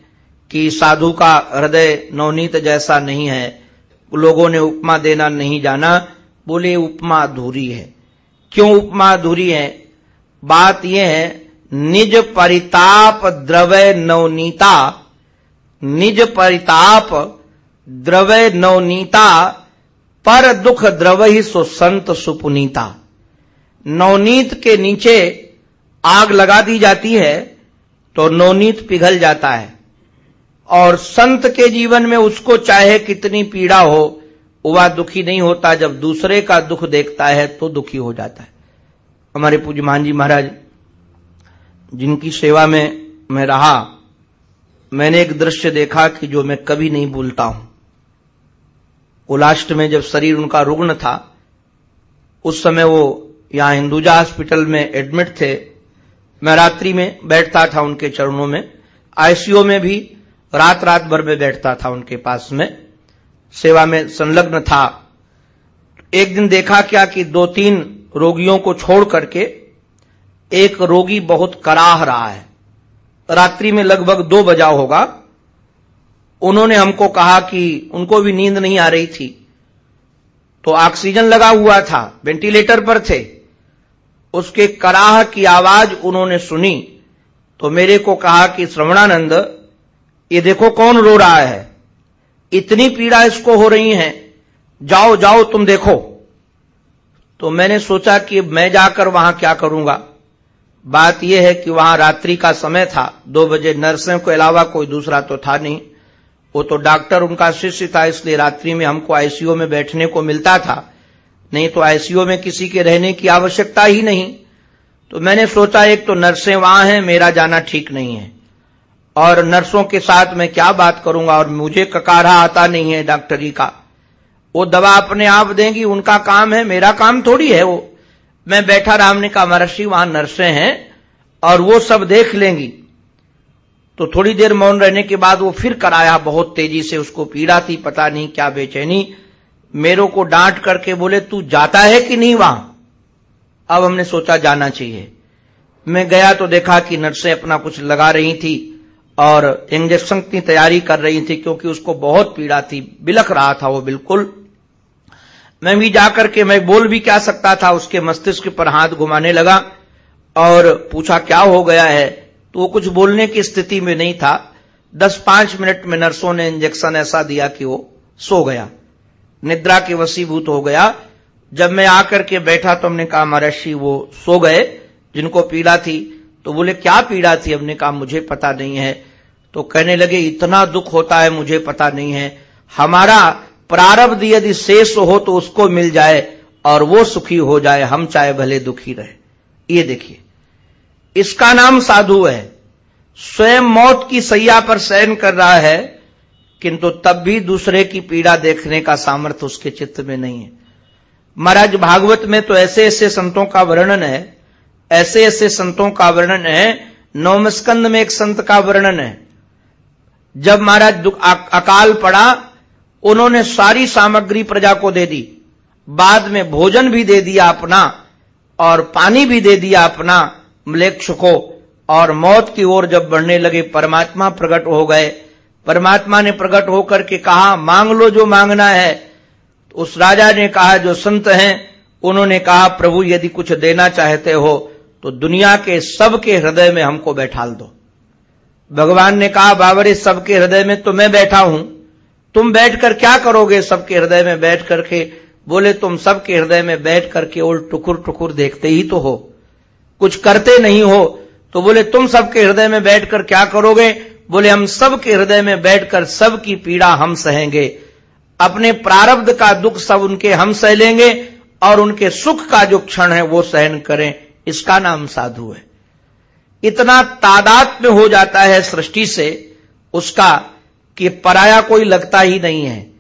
कि साधु का हृदय नवनीत जैसा नहीं है? लोगों ने उपमा देना नहीं जाना। बोले, उपमा अधूरी है। क्यों उपमा अधूरी है? बात यह है, निज परिताप द्रवय नवनीता। निज परिताप द्रवय नवनीता पर दुख द्रव ही सो संत सुपुनीता। नवनीत के नीचे आग लगा दी जाती है तो नवनीत पिघल जाता है। और संत के जीवन में उसको चाहे कितनी पीड़ा हो, वह दुखी नहीं होता। जब दूसरे का दुख देखता है तो दुखी हो जाता है। हमारे पूज्य मान जी महाराज, जिनकी सेवा में मैं रहा मैंने एक दृश्य देखा कि जो मैं कभी नहीं भूलता हूँ। उलाष्ट में जब शरीर उनका रुग्ण था, उस समय वो यहाँ हिंदुजा हॉस्पिटल में एडमिट थे। मैं रात्रि में बैठता था उनके चरणों में, आईसीयू में भी रात रात भर में बैठता था उनके पास में। सेवा में संलग्न था। एक दिन देखा क्या कि दो तीन रोगियों को छोड़ करके एक रोगी बहुत कराह रहा है। रात्रि में लगभग दो बजा होगा। उन्होंने हमको कहा कि उनको भी नींद नहीं आ रही थी। तो ऑक्सीजन लगा हुआ था, वेंटिलेटर पर थे। उसके कराह की आवाज़ उन्होंने सुनी। तो मेरे को कहा कि, श्रवणानंद, ये देखो कौन रो रहा है। इतनी पीड़ा इसको हो रही है। जाओ जाओ, तुम देखो। तो मैंने सोचा कि मैं जाकर वहाँ क्या करूँगा। बात यह है कि वहाँ रात्रि का समय था। दो बजे नर्सों के अलावा कोई दूसरा तो था नहीं। वो तो डॉक्टर उनका शिष्य था, इसलिए रात्रि में हमको आईसीयू में बैठने को मिलता था। नहीं तो आईसीयू में किसी के रहने की आवश्यकता ही नहीं। तो मैंने सोचा, एक तो नर्सें वहाँ हैं, मेरा जाना ठीक नहीं है। और नर्सों के साथ मैं क्या बात करूँगा? और मुझे ककारा आता नहीं है डॉक्टरी का। वो दवा अपने आप देंगी, उनका काम है, मेरा काम थोड़ी है वो। मैं बैठा राम ने कहा महर्षि वहाँ नर्से हैं और वो सब देख लेंगी। तो थोड़ी देर मौन रहने के बाद वो फिर कराया, बहुत तेज़ी से उसको पीड़ा थी पता नहीं क्या बेचैनी। मेरे को डांट करके बोले, तू जाता है कि नहीं वहाँ? अब हमने सोचा जाना चाहिए। मैं गया तो देखा कि नर्सें अपना कुछ लगा रही थी और इंजेक्शन की तैयारी कर रही थी, क्योंकि उसको बहुत पीड़ा थी, बिलख रहा था वो बिल्कुल। मैं भी जाकर के, मैं बोल भी क्या सकता था, उसके मस्तिष्क पर हाथ घुमाने लगा और पूछा, क्या हो गया है? तो वो कुछ बोलने की स्थिति में नहीं था। दस पाँच मिनट में नर्सों ने इंजेक्शन ऐसा दिया कि वो सो गया। निद्रा के वसीभूत हो गया। जब मैं आकर के बैठा तो हमने कहा महर्षि वो सो गए, जिनको पीड़ा थी। तो बोले, क्या पीड़ा थी? हमने कहा, मुझे पता नहीं है। तो कहने लगे, इतना दुख होता है, मुझे पता नहीं है। हमारा प्रारब्ध यदि शेष हो तो उसको मिल जाए और वो सुखी हो जाए, हम चाहे भले दुखी रहे। ये देखिए, इसका नाम साधु है। स्वयं मौत की सैया पर शयन कर रहा है, किंतु तब भी दूसरे की पीड़ा देखने का सामर्थ्य उसके चित्त में नहीं है। महाराज, भागवत में तो ऐसे ऐसे संतों का वर्णन है, ऐसे ऐसे संतों का वर्णन है, नवमस्कंद में एक संत का वर्णन है। जब महाराज अकाल पड़ा उन्होंने सारी सामग्री प्रजा को दे दी। बाद में भोजन भी दे दिया अपना और पानी भी दे दिया अपना मलेक्ष को। और मौत की ओर जब बढ़ने लगे, परमात्मा प्रकट हो गए। परमात्मा ने प्रकट होकर के कहा, मांग लो जो मांगना है। तो उस राजा ने कहा, जो संत हैं, उन्होंने कहा, प्रभु, यदि कुछ देना चाहते हो तो दुनिया के सबके हृदय में हमको बैठाल दो। भगवान ने कहा, बाबरे, सबके हृदय में तो मैं बैठा हूँ। तुम बैठकर क्या करोगे? सबके हृदय में बैठ करके बोले, तुम सबके हृदय में बैठ करके उल टुकुर टुकुर देखते ही तो हो। कुछ करते नहीं हो तो बोले, तुम सबके हृदय में बैठकर क्या करोगे? बोले, हम सबके हृदय में बैठकर सबकी पीड़ा हम सहेंगे। अपने प्रारब्ध का दुख सब उनके हम सह लेंगे और उनके सुख का जो क्षण है वो सहन करें। इसका नाम साधु है। इतना तादाद में हो जाता है सृष्टि से, उसका कि पराया कोई लगता ही नहीं है।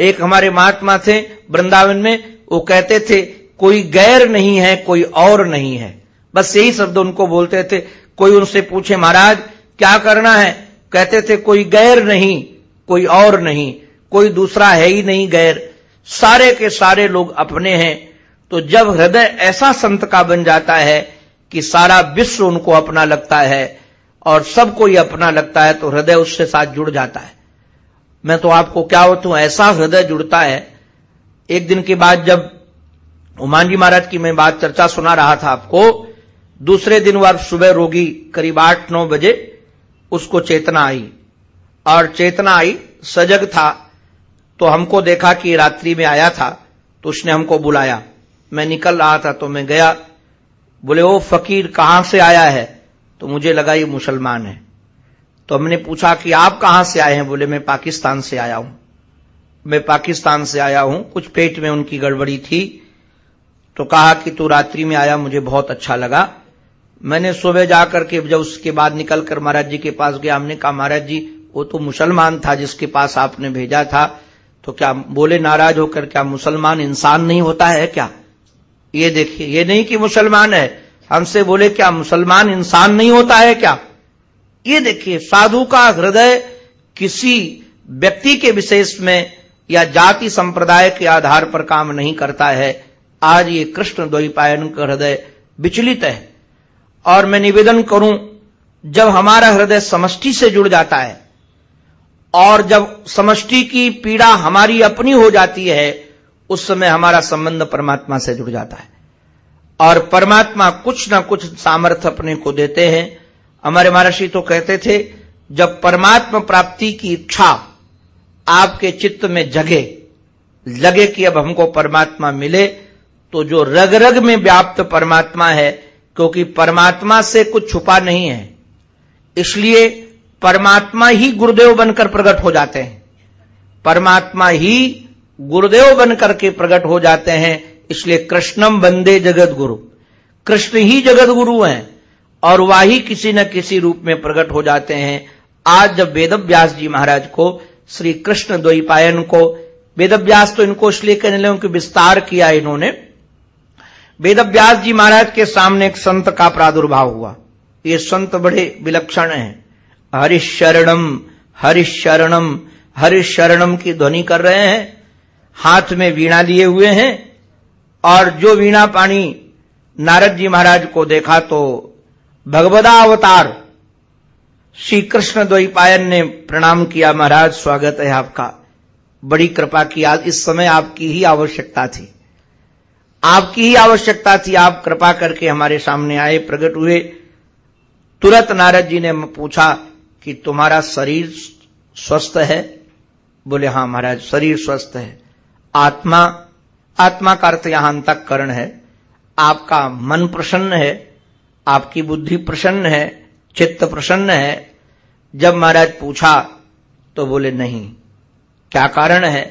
एक हमारे महात्मा थे, वृंदावन में, वो कहते थे, कोई गैर नहीं है, कोई और नहीं है। बस यही शब्द उनको बोलते थे। कोई उनसे पूछे, महाराज, क्या करना है? कहते थे, कोई गैर नहीं, कोई और नहीं, कोई दूसरा है ही नहीं गैर। सारे के सारे लोग अपने हैं। तो जब हृदय ऐसा संत का बन जाता है कि सारा विश्व उनको अपना लगता है और सबको ही अपना लगता है तो हृदय उससे साथ जुड़ जाता है। मैं तो आपको क्या हूँ ऐसा हृदय जुड़ता है। एक दिन के बाद जब उमान जी महाराज की मैं बात चर्चा सुना रहा था आपको, दूसरे दिन वह सुबह रोगी करीब आठ, नौ बजे उसको चेतना आई। और चेतना आई, सजग था। तो हमको देखा कि रात्रि में आया था तो उसने हमको बुलाया। मैं निकल रहा था तो मैं गया। बोले, ओ फकीर, कहाँ से आया है? तो मुझे लगा, ये मुसलमान है। तो हमने पूछा कि आप कहाँ से आए हैं? बोले, मैं पाकिस्तान से आया हूँ। मैं पाकिस्तान से आया हूँ। कुछ पेट में उनकी गड़बड़ी थी। तो कहा कि तू रात्रि में आया, मुझे बहुत अच्छा लगा। मैंने सुबह जाकर के जब उसके बाद निकलकर महाराज जी के पास गया, हमने कहा, महाराज जी, वो तो मुसलमान था जिसके पास आपने भेजा था। तो क्या बोले, नाराज़ होकर क्या मुसलमान इंसान नहीं होता है क्या? ये देखिए, ये नहीं कि मुसलमान है। हमसे बोले, क्या मुसलमान इंसान नहीं होता है क्या? ये देखिए, साधु का हृदय किसी व्यक्ति के विशेष में या जाति संप्रदाय के आधार पर काम नहीं करता है। आज ये कृष्ण द्वैपायन का हृदय विचलित है। और मैं निवेदन करूँ, जब हमारा हृदय समष्टि से जुड़ जाता है, और जब समष्टि की पीड़ा हमारी अपनी हो जाती है, उस समय हमारा संबंध परमात्मा से जुड़ जाता है। और परमात्मा कुछ ना कुछ सामर्थ्य अपने को देते हैं हमारे महर्षि तो कहते थे, जब परमात्मा प्राप्ति की इच्छा आपके चित्त में जगे, लगे कि अब हमको परमात्मा मिले तो जो रग रग में व्याप्त परमात्मा है, क्योंकि परमात्मा से कुछ छुपा नहीं है, इसलिए परमात्मा ही गुरुदेव बनकर प्रकट हो जाते हैं। परमात्मा ही गुरुदेव बनकर के प्रकट हो जाते हैं, इसलिए कृष्णम बंदे जगत गुरु कृष्ण ही जगत गुरु हैं। और वही किसी न किसी रूप में प्रकट हो जाते हैं। आज जब वेदव्यास जी महाराज को, श्री कृष्ण द्वैपायन को, वेदव्यास तो इनको इसलिए कहने लगे कि विस्तार किया इन्होंने। वेदव्यास जी महाराज के सामने एक संत का प्रादुर्भाव हुआ। ये संत बड़े विलक्षण हैं। हरिशरणम हरिशरणम हरिशरणम की ध्वनि कर रहे हैं। हाथ में वीणा लिए हुए हैं। और जो वीणा पानी नारद जी महाराज को देखा तो भगवदा अवतार श्री कृष्ण द्वैपायन ने प्रणाम किया, महाराज, स्वागत है आपका। बड़ी कृपा की आज इस समय आपकी ही आवश्यकता थी। आपकी ही आवश्यकता थी, आप कृपा करके हमारे सामने आए, प्रकट हुए। तुरंत नारद जी ने पूछा कि तुम्हारा शरीर स्वस्थ है? बोले, हाँ महाराज, शरीर स्वस्थ है। आत्मा आत्मा का अर्थ यहाँ अंतकरण है। आपका मन प्रसन्न है। आपकी बुद्धि प्रसन्न है, चित्त प्रसन्न है। जब महाराज पूछा तो बोले, नहीं, क्या कारण है?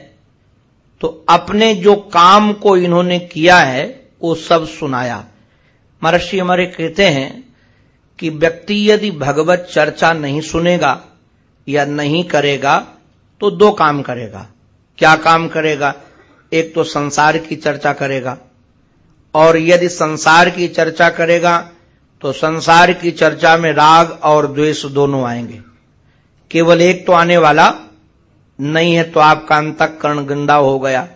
तो अपने जो काम को इन्होंने किया है, वो सब सुनाया। महर्षि हमारे कहते हैं कि व्यक्ति यदि भगवत चर्चा नहीं सुनेगा या नहीं करेगा तो दो काम करेगा। क्या काम करेगा? एक तो संसार की चर्चा करेगा, और यदि संसार की चर्चा करेगा तो संसार की चर्चा में राग और द्वेष दोनों आएँगे। केवल एक तो आने वाला नहीं है तो आपका अंतकरण गंदा हो गया।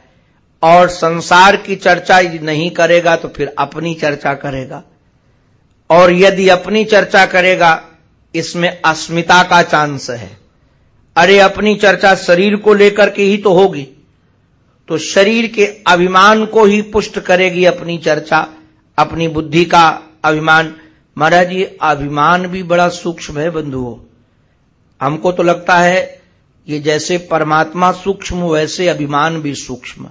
और संसार की चर्चा नहीं करेगा तो फिर अपनी चर्चा करेगा। और यदि अपनी चर्चा करेगा, इसमें अस्मिता का चांस है। अरे, अपनी चर्चा शरीर को लेकर के ही तो होगी। तो शरीर के अभिमान को ही पुष्ट करेगी अपनी चर्चा, अपनी बुद्धि का अभिमान। महाराज ये अभिमान भी बड़ा सूक्ष्म है बंधुओं। हमको तो लगता है ये जैसे परमात्मा सूक्ष्म, वैसे अभिमान भी सूक्ष्म।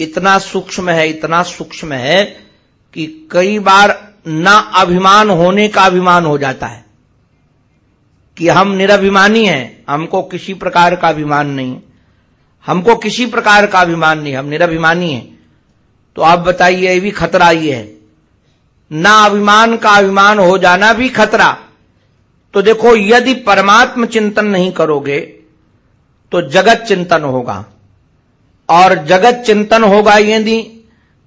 इतना सूक्ष्म है, इतना सूक्ष्म है कि कई बार ना अभिमान होने का अभिमान हो जाता है। कि हम निराभिमानी हैं, हमको किसी प्रकार का अभिमान नहीं। हमको किसी प्रकार का अभिमान नहीं, हम निराभिमानी हैं। तो आप बताइए, ये भी खतरा ये है। ना अभिमान का अभिमान हो जाना भी खतरा। तो देखो, यदि परमात्म चिंतन नहीं करोगे तो जगत चिंतन होगा। और जगत चिंतन होगा यदि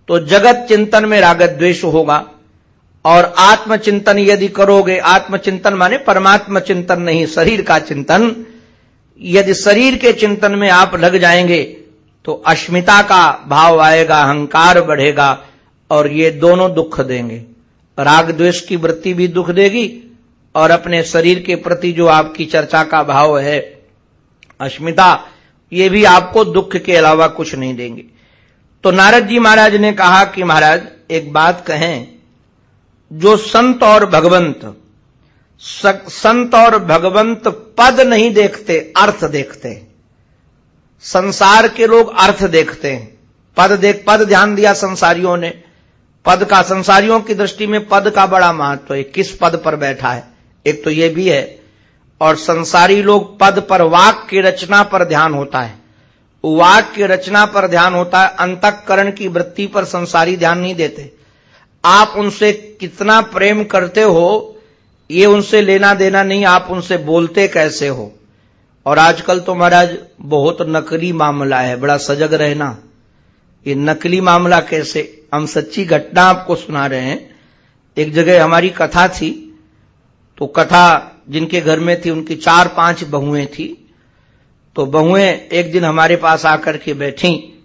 तो जगत चिंतन में रागत द्वेष होगा। और आत्मचिंतन यदि करोगे आत्मचिंतन माने परमात्म चिंतन नहीं, शरीर का चिंतन। यदि शरीर के चिंतन में आप लग जाएँगे तो अस्मिता का भाव आएगा, अहंकार बढ़ेगा। और ये दोनों दुख देंगे। राग द्वेष की वृत्ति भी दुख देगी और अपने शरीर के प्रति जो आपकी चर्चा का भाव है, अस्मिता, ये भी आपको दुख के अलावा कुछ नहीं देंगे। तो नारद जी महाराज ने कहा कि महाराज, एक बात कहें, जो संत और भगवंत संत और भगवंत पद नहीं देखते, अर्थ देखते। संसार के लोग अर्थ देखते हैं। पद देख, पद ध्यान दिया संसारियों ने। पद का, संसारियों की दृष्टि में पद का बड़ा महत्व है। किस पद पर बैठा है? एक तो यह भी है, और संसारी लोग पद पर, वाक की रचना पर ध्यान होता है। वाक की रचना पर ध्यान होता है, अंतकरण की वृत्ति पर संसारी ध्यान नहीं देते। आप उनसे कितना प्रेम करते हो, ये उनसे लेना देना नहीं, आप उनसे बोलते कैसे हो? और आजकल तो महाराज, बहुत नकली मामला है, बड़ा सजग रहना। ये नकली मामला कैसे? हम सच्ची घटना आपको सुना रहे हैं। एक जगह हमारी कथा थी तो कथा जिनके घर में थी, उनकी चार पाँच बहुएँ थी। तो बहुएँ एक दिन हमारे पास आकर के बैठी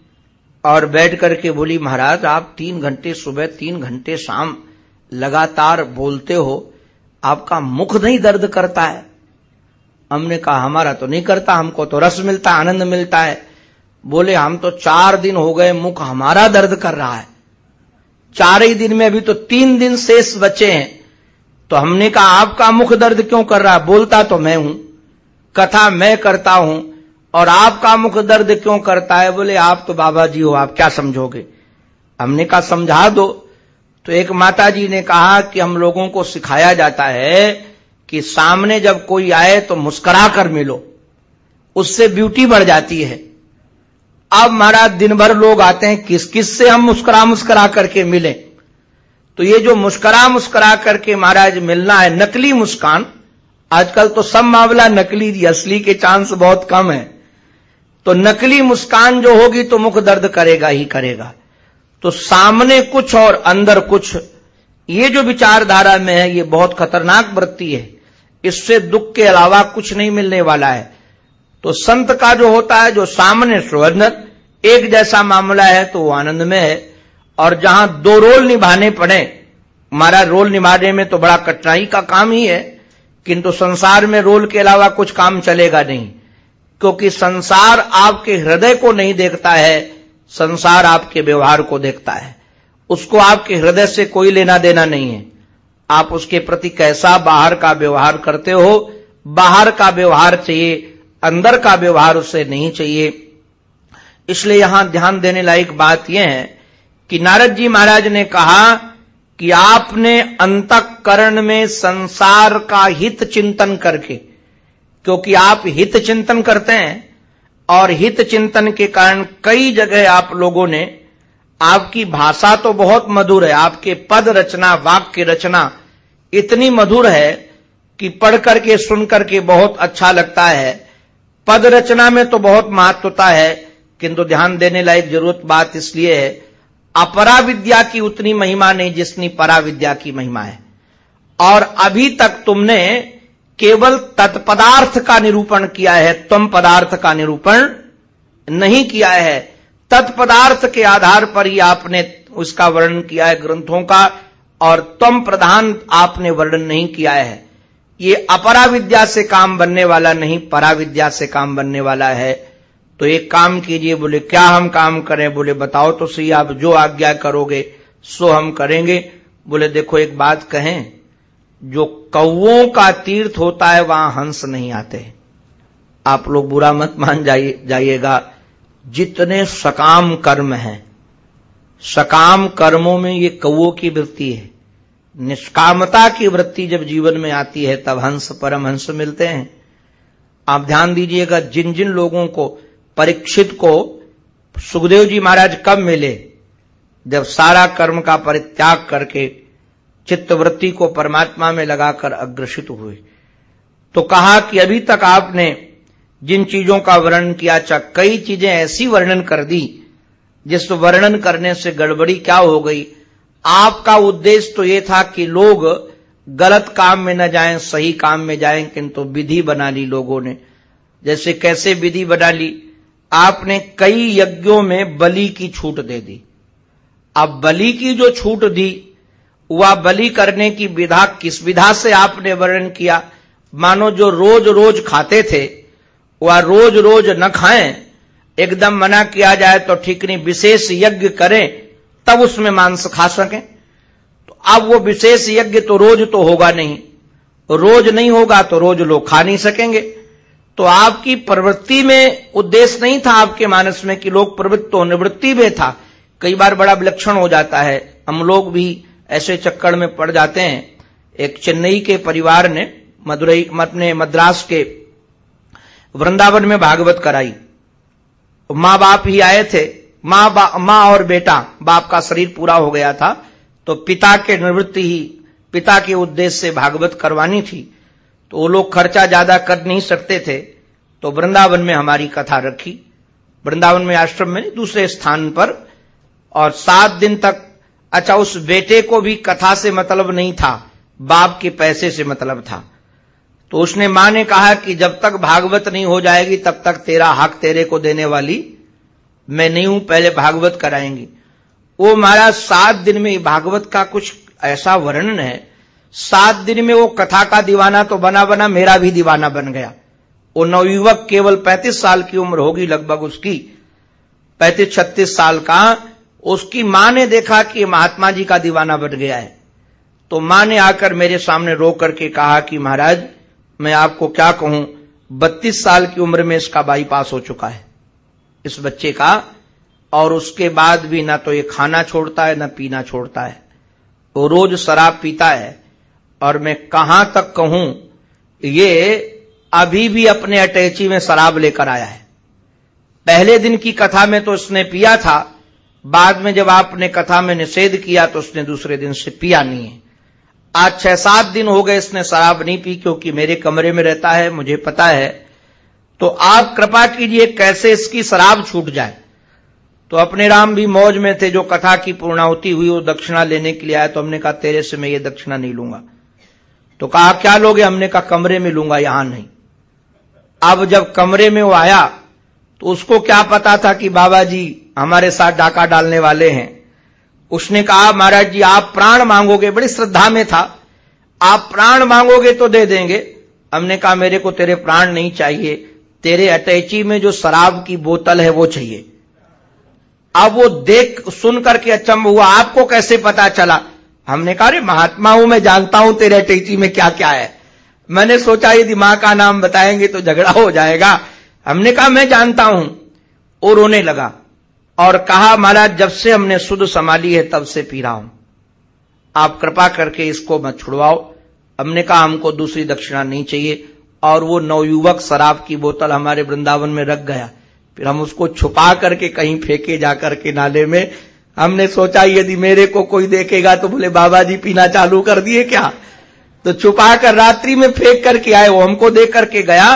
और बैठ करके बोली, महाराज, आप तीन घंटे सुबह, तीन घंटे शाम लगातार बोलते हो। आपका मुख नहीं दर्द करता है। हमने कहा, हमारा तो नहीं करता, हमको तो रस मिलता आनंद मिलता है। बोले, हम तो चार दिन हो गए, मुख हमारा दर्द कर रहा है। चार ही दिन में अभी तो तीन दिन शेष बचे हैं। तो हमने कहा, आपका मुख दर्द क्यों कर रहा है? बोलता तो मैं हूँ। कथा मैं करता हूँ, और आपका मुख दर्द क्यों करता है? बोले, आप तो बाबा जी हो, आप क्या समझोगे? हमने कहा, समझा दो। तो एक माता जी ने कहा कि हम लोगों को सिखाया जाता है कि सामने जब कोई आए तो मुस्कुरा कर मिलो। उससे ब्यूटी बढ़ जाती है। अब महाराज दिन भर लोग आते हैं, किस किस से हम मुस्कुरा मुस्कुरा करके मिले? तो ये जो मुस्कुरा मुस्कुरा करके महाराज मिलना है, नकली मुस्कान, आजकल तो सब मामला नकली, असली के चांस बहुत कम है। तो नकली मुस्कान जो होगी तो मुख दर्द करेगा ही करेगा। तो सामने कुछ और अंदर कुछ, ये जो विचारधारा में है, ये बहुत खतरनाक वृत्ति है। इससे दुख के अलावा कुछ नहीं मिलने वाला है। तो संत का जो होता है, जो सामने स्वर्ण एक जैसा मामला है तो वो आनंद में है। और जहाँ दो रोल निभाने पड़े, हमारा रोल निभाने में तो बड़ा कठिनाई का काम ही है, किंतु संसार में रोल के अलावा कुछ काम चलेगा नहीं। क्योंकि संसार आपके हृदय को नहीं देखता है, संसार आपके व्यवहार को देखता है। उसको आपके हृदय से कोई लेना देना नहीं है। आप उसके प्रति कैसा बाहर का व्यवहार करते हो, बाहर का व्यवहार चाहिए अंदर का व्यवहार उसे नहीं चाहिए। इसलिए यहाँ ध्यान देने लायक बात यह है कि नारद जी महाराज ने कहा कि आपने अंतकरण में संसार का हित चिंतन करके, क्योंकि आप हित चिंतन करते हैं और हित चिंतन के कारण कई जगह आप लोगों ने, आपकी भाषा तो बहुत मधुर है, आपके पद रचना, वाक्य रचना इतनी मधुर है कि पढ़ करके, सुन करके बहुत अच्छा लगता है। पद रचना में तो बहुत महत्वता है, किंतु ध्यान देने लायक ज़रूरत बात इसलिए है अपरा विद्या की उतनी महिमा नहीं जितनी परा विद्या की महिमा है। और अभी तक तुमने केवल तत्पदार्थ का निरूपण किया है, तुम पदार्थ का निरूपण नहीं किया है। तत्पदार्थ के आधार पर ही आपने उसका वर्णन किया है, ग्रंथों का, और तुम प्रधान आपने वर्णन नहीं किया है। ये अपरा विद्या से काम बनने वाला नहीं परा विद्या से काम बनने वाला है। तो एक काम कीजिए, बोले, क्या हम काम करें? बोले, बताओ तो सही, आप जो आज्ञा करोगे, सो हम करेंगे। बोले, देखो, एक बात कहें, जो कौओं का तीर्थ होता है, वहाँ हंस नहीं आते। आप लोग बुरा मत मान जाइएगा। जितने सकाम कर्म हैं, सकाम कर्मों में ये कौओं की वृत्ति है। निष्कामता की वृत्ति जब जीवन में आती है, तब हंस, परम हंस मिलते हैं। आप ध्यान दीजिएगा जिन जिन लोगों को, परीक्षित को, सुखदेव जी महाराज कब मिले? जब सारा कर्म का परित्याग करके, चित्तवृत्ति को परमात्मा में लगाकर अग्रसित हुए। तो कहा कि अभी तक आपने जिन चीज़ों का वर्णन किया चाह कई चीज़ें ऐसी वर्णन कर दी, जिस वर्णन करने से गड़बड़ी क्या हो गई? आपका उद्देश्य तो यह था कि लोग गलत काम में न जाएँ, सही काम में जाएँ, किंतु विधि बना ली लोगों ने। जैसे कैसे विधि बना ली? आपने कई यज्ञों में बलि की छूट दे दी। अब बलि की जो छूट दी, वह बलि करने की विधा, किस विधा से आपने वर्णन किया? मानो जो रोज रोज खाते थे, वह रोज रोज न खाएँ, एकदम मना किया जाए तो ठीक नहीं, विशेष यज्ञ करें तब उसमें मांस खा सकें। तो अब वो विशेष यज्ञ तो रोज तो होगा नहीं। रोज नहीं होगा तो रोज लोग खा नहीं सकेंगे। तो आपकी प्रवृत्ति में उद्देश्य नहीं था आपके मानस में कि लोग प्रवृत्त तो निवृत्ति में था। कई बार बड़ा विलक्षण हो जाता है। हम लोग भी ऐसे चक्कर में पड़ जाते हैं। एक चेन्नई के परिवार ने मदुरई अपने मद्रास के वृंदावन में भागवत कराई। माँ बाप ही आए थे। माँ माँ और बेटा, बाप का शरीर पूरा हो गया था तो पिता के निवृत्ति ही, पिता के उद्देश्य से भागवत करवानी थी तो वो लोग खर्चा ज़्यादा कर नहीं सकते थे तो वृंदावन में हमारी कथा रखी। वृंदावन में आश्रम में दूसरे स्थान पर, और सात दिन तक अच्छा उस बेटे को भी कथा से मतलब नहीं था, बाप के पैसे से मतलब था। तो उसने माँ ने कहा कि जब तक भागवत नहीं हो जाएगी, तब तक तेरा हक तेरे को देने वाली मैं नहीं हूँ, पहले भागवत कराएँगी। वो महाराज, सात दिन में भागवत का कुछ ऐसा वर्णन है। सात दिन में वो कथा का दीवाना तो बना बना, मेरा भी दीवाना बन गया। वो नवयुवक केवल पैंतीस साल की उम्र होगी लगभग उसकी। पैंतीस, छत्तीस साल का। उसकी माँ ने देखा कि महात्मा जी का दीवाना बन गया है। तो माँ ने आकर मेरे सामने रो करके कहा कि महाराज, मैं आपको क्या कहूँ? बत्तीस साल की उम्र में इसका बाईपास हो चुका है। इस बच्चे का, और उसके बाद भी ना तो ये खाना छोड़ता है, ना पीना छोड़ता है। वो रोज शराब पीता है। और मैं कहाँ तक कहूँ, ये अभी भी अपने अटैची में शराब लेकर आया है। पहले दिन की कथा में तो उसने पिया था, बाद में जब आपने कथा में निषेध किया तो उसने दूसरे दिन से पिया नहीं है। आज छह सात दिन हो गए इसने शराब नहीं पी, क्योंकि मेरे कमरे में रहता है, मुझे पता है तो आप कृपा कीजिए कैसे इसकी शराब छूट जाए। तो अपने राम भी मौज में थे, जो कथा की पूर्णावती हुई, वो दक्षिणा लेने के लिए आया तो हमने कहा, तेरे से मैं ये दक्षिणा नहीं लूँगा। तो कहा, क्या लोगे? हमने कहा, कमरे में लूँगा, यहाँ नहीं। अब जब कमरे में वो आया तो उसको क्या पता था कि बाबा जी हमारे साथ डाका डालने वाले हैं। उसने कहा, महाराज जी, आप प्राण मांगोगे, बड़ी श्रद्धा में था। आप प्राण मांगोगे तो दे देंगे। हमने कहा, मेरे को तेरे प्राण नहीं चाहिए। तेरे अटैची में जो शराब की बोतल है वो चाहिए। अब वो देख, सुन करके अचंभ हुआ। आपको कैसे पता चला? हमने कहा रे महात्मा हूँ मैं जानता हूँ तेरे अटैची में क्या क्या है। मैंने सोचा, यदि माँ का नाम बताएँगे तो झगड़ा हो जाएगा। हमने कहा, मैं जानता हूँ। और रोने लगा और कहा, महाराज, जब से हमने शुद्ध संभाली है, तब से पी रहा हूँ। आप कृपा करके इसको मत छुड़वाओ। हमने कहा, हमको दूसरी दक्षिणा नहीं चाहिए। और वो नवयुवक शराब की बोतल हमारे वृंदावन में रख गया। फिर हम उसको छुपा करके कहीं फेंके जाकर के नाले में। हमने सोचा, यदि मेरे को कोई देखेगा तो बोले बाबा जी पीना चालू कर दिए क्या? तो छुपा कर रात्रि में फेंक करके आए। वो हमको देख करके गया।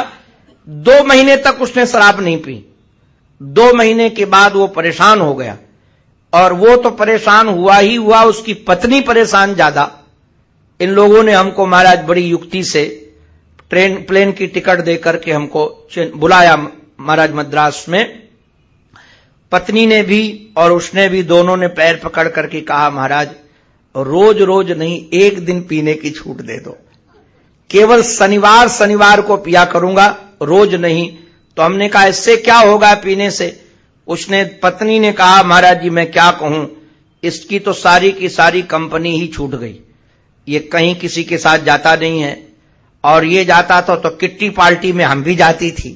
दो महीने तक उसने शराब नहीं पी। दो महीने के बाद वो परेशान हो गया। और वो तो परेशान हुआ ही हुआ, उसकी पत्नी परेशान ज़्यादा। इन लोगों ने हमको महाराज बड़ी युक्ति से ट्रेन, प्लेन की टिकट देकर के हमको बुलाया महाराज मद्रास में। पत्नी ने भी और उसने भी दोनों ने पैर पकड़ करके कहा, महाराज रोज रोज नहीं, एक दिन पीने की छूट दे दो। केवल शनिवार शनिवार को पिया करूँगा, रोज नहीं। तो हमने कहा, इससे क्या होगा पीने से? उसने, पत्नी ने कहा, महाराज जी, मैं क्या कहूँ, इसकी तो सारी की सारी कंपनी ही छूट गई। ये कहीं किसी के साथ जाता नहीं है। और ये जाता था तो किट्टी पार्टी में हम भी जाती थी।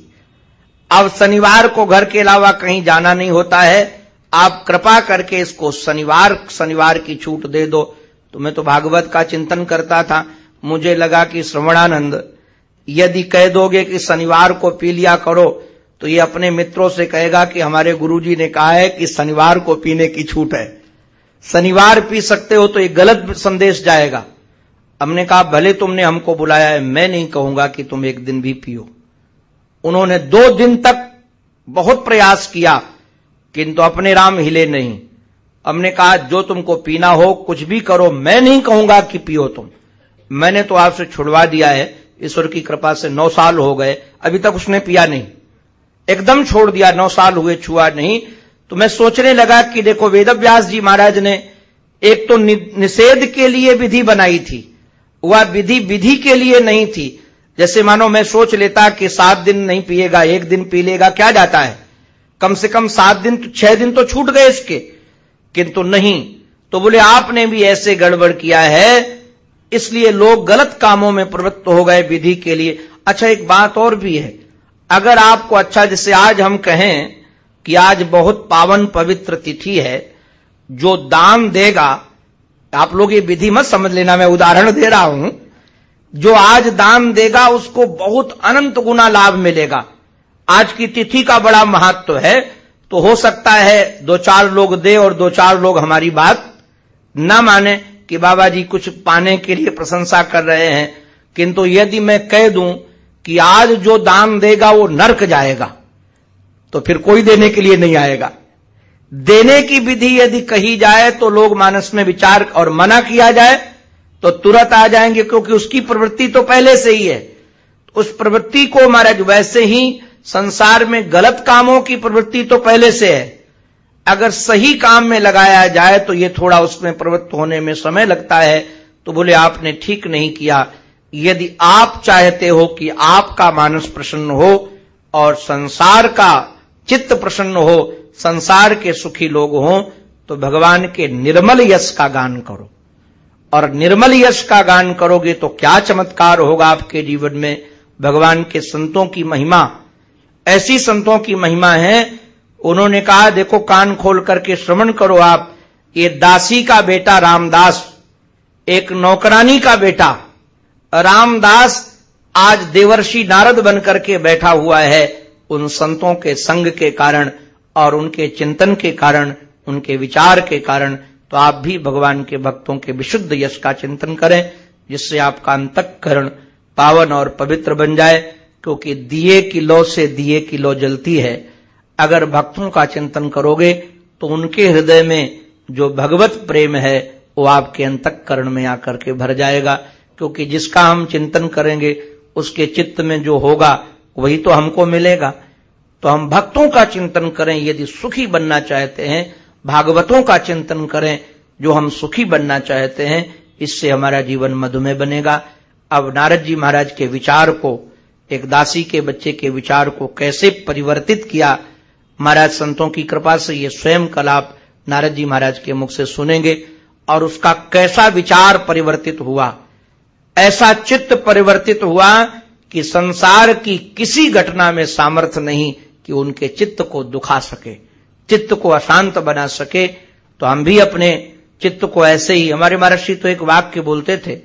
अब शनिवार को घर के अलावा कहीं जाना नहीं होता है। आप कृपा करके इसको शनिवार शनिवार की छूट दे दो। तो मैं तो भागवत का चिंतन करता था। मुझे लगा कि श्रवणानंद, यदि कह दोगे कि शनिवार को पी लिया करो तो ये अपने मित्रों से कहेगा कि हमारे गुरुजी ने कहा है कि शनिवार को पीने की छूट है। शनिवार पी सकते हो तो ये गलत संदेश जाएगा। हमने कहा, भले तुमने हमको बुलाया है, मैं नहीं कहूँगा कि तुम एक दिन भी पियो। उन्होंने दो दिन तक बहुत प्रयास किया, किंतु अपने राम हिले नहीं। हमने कहा, जो तुमको पीना हो, कुछ भी करो, मैं नहीं कहूँगा कि पियो तुम। मैंने तो आपसे छुड़वा दिया है, ईश्वर की कृपा से नौ साल हो गए, अभी तक उसने पिया नहीं। एकदम छोड़ दिया, नौ साल हुए, छुआ नहीं। तो मैं सोचने लगा कि देखो, वेदव्यास जी महाराज ने एक तो निषेध के लिए विधि बनाई थी। वह विधि विधि के लिए नहीं थी। जैसे मानो मैं सोच लेता कि सात दिन नहीं पिएगा, एक दिन पी लेगा, क्या जाता है? कम से कम सात दिन तो छह दिन तो छूट गए इसके। किंतु नहीं। तो बोले, आपने भी ऐसे गड़बड़ किया है, इसलिए लोग गलत कामों में प्रवृत्त हो गए विधि के लिए। अच्छा एक बात और भी है। अगर आपको अच्छा जैसे आज हम कहें कि आज बहुत पावन पवित्र तिथि है, जो दान देगा आप लोग ये विधि मत समझ लेना, मैं उदाहरण दे रहा हूँ। जो आज दान देगा, उसको बहुत अनंत गुना लाभ मिलेगा। आज की तिथि का बड़ा महत्व है। तो हो सकता है दो चार लोग दे और दो चार लोग हमारी बात न माने कि बाबा जी कुछ पाने के लिए प्रशंसा कर रहे हैं। किंतु यदि मैं कह दूँ कि आज जो दान देगा, वो नरक जाएगा तो फिर कोई देने के लिए नहीं आएगा। देने की विधि यदि कही जाए तो लोग मानस में विचार और मना किया जाए तो तुरंत आ जाएँगे, क्योंकि उसकी प्रवृत्ति तो पहले से ही है। उस प्रवृत्ति को महाराज वैसे ही संसार में गलत कामों की प्रवृत्ति तो पहले से है। अगर सही काम में लगाया जाए तो ये थोड़ा उसमें प्रवृत्त होने में समय लगता है। तो बोले, आपने ठीक नहीं किया। यदि आप चाहते हो कि आपका मानस प्रसन्न हो और संसार का चित्त प्रसन्न हो संसार के सुखी लोग हों तो भगवान के निर्मल यश का गान करो। और निर्मल यश का गान करोगे तो क्या चमत्कार होगा आपके जीवन में? भगवान के संतों की महिमा, ऐसी संतों की महिमा है। उन्होंने कहा, देखो, कान खोल करके श्रवण करो आप। ये दासी का बेटा रामदास, एक नौकरानी का बेटा। रामदास आज देवर्षि नारद बनकर के बैठा हुआ है उन संतों के संग के कारण। और उनके चिंतन के कारण, उनके विचार के कारण तो आप भी भगवान के भक्तों के विशुद्ध यश का चिंतन करें, जिससे आपका अंतकरण पावन और पवित्र बन जाए, क्योंकि दिए की लो से दिए की लो जलती है। अगर भक्तों का चिंतन करोगे तो उनके हृदय में जो भगवत प्रेम है, वो आपके अंतकरण में आकर के भर जाएगा, क्योंकि जिसका हम चिंतन करेंगे, उसके चित्त में जो होगा, वही तो हमको मिलेगा। तो हम भक्तों का चिंतन करें, यदि सुखी बनना चाहते हैं, भागवतों का चिंतन करें, जो हम सुखी बनना चाहते हैं, इससे हमारा जीवन मधुमेह बनेगा। अब नारद जी महाराज के विचार को, एक दासी के बच्चे के विचार को कैसे परिवर्तित किया, महाराज संतों की कृपा से ये स्वयं कलाप नारद जी महाराज के मुख से सुनेंगे, और उसका कैसा विचार परिवर्तित हुआ? ऐसा चित्त परिवर्तित हुआ कि संसार की किसी घटना में सामर्थ्य नहीं कि उनके चित्त को दुखा सके, चित्त को अशांत बना सके। तो हम भी अपने चित्त को ऐसे ही, हमारे महर्षि तो एक वाक्य बोलते थे।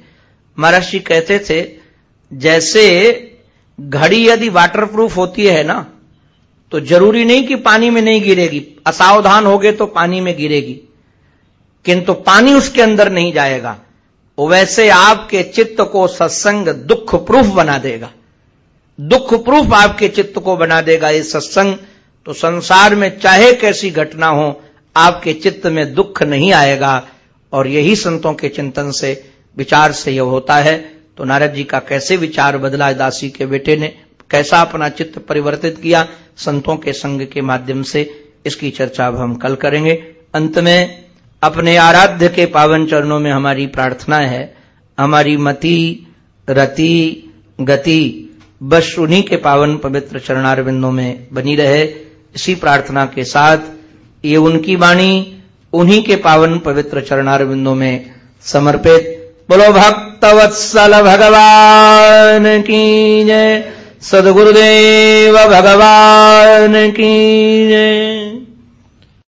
महर्षि कहते थे, जैसे घड़ी यदि वाटरप्रूफ होती है ना तो ज़रूरी नहीं कि पानी में नहीं गिरेगी। असावधान हो गए तो पानी में गिरेगी। किंतु पानी उसके अंदर नहीं जाएगा। वैसे आपके चित्त को सत्संग दुख प्रूफ बना देगा। दुख प्रूफ आपके चित्त को बना देगा ये सत्संग। तो संसार में चाहे कैसी घटना हो, आपके चित्त में दुख नहीं आएगा। और यही संतों के चिंतन से, विचार से यह होता है। तो नारद जी का कैसे विचार बदला दासी के बेटे ने, कैसा अपना चित्त परिवर्तित किया संतों के संग के माध्यम से, इसकी चर्चा अब हम कल करेंगे। अंत में, अपने आराध्य के पावन चरणों में हमारी प्रार्थना है। हमारी मति, रति, गति बस उन्हीं के पावन पवित्र चरणारविंदों में बनी रहे। इसी प्रार्थना के साथ ये उनकी वाणी उन्हीं के पावन पवित्र चरणारविंदों में समर्पित। बोलो, भक्तवत्सल भगवान की जय। सदगुरुदेव भगवान की जय।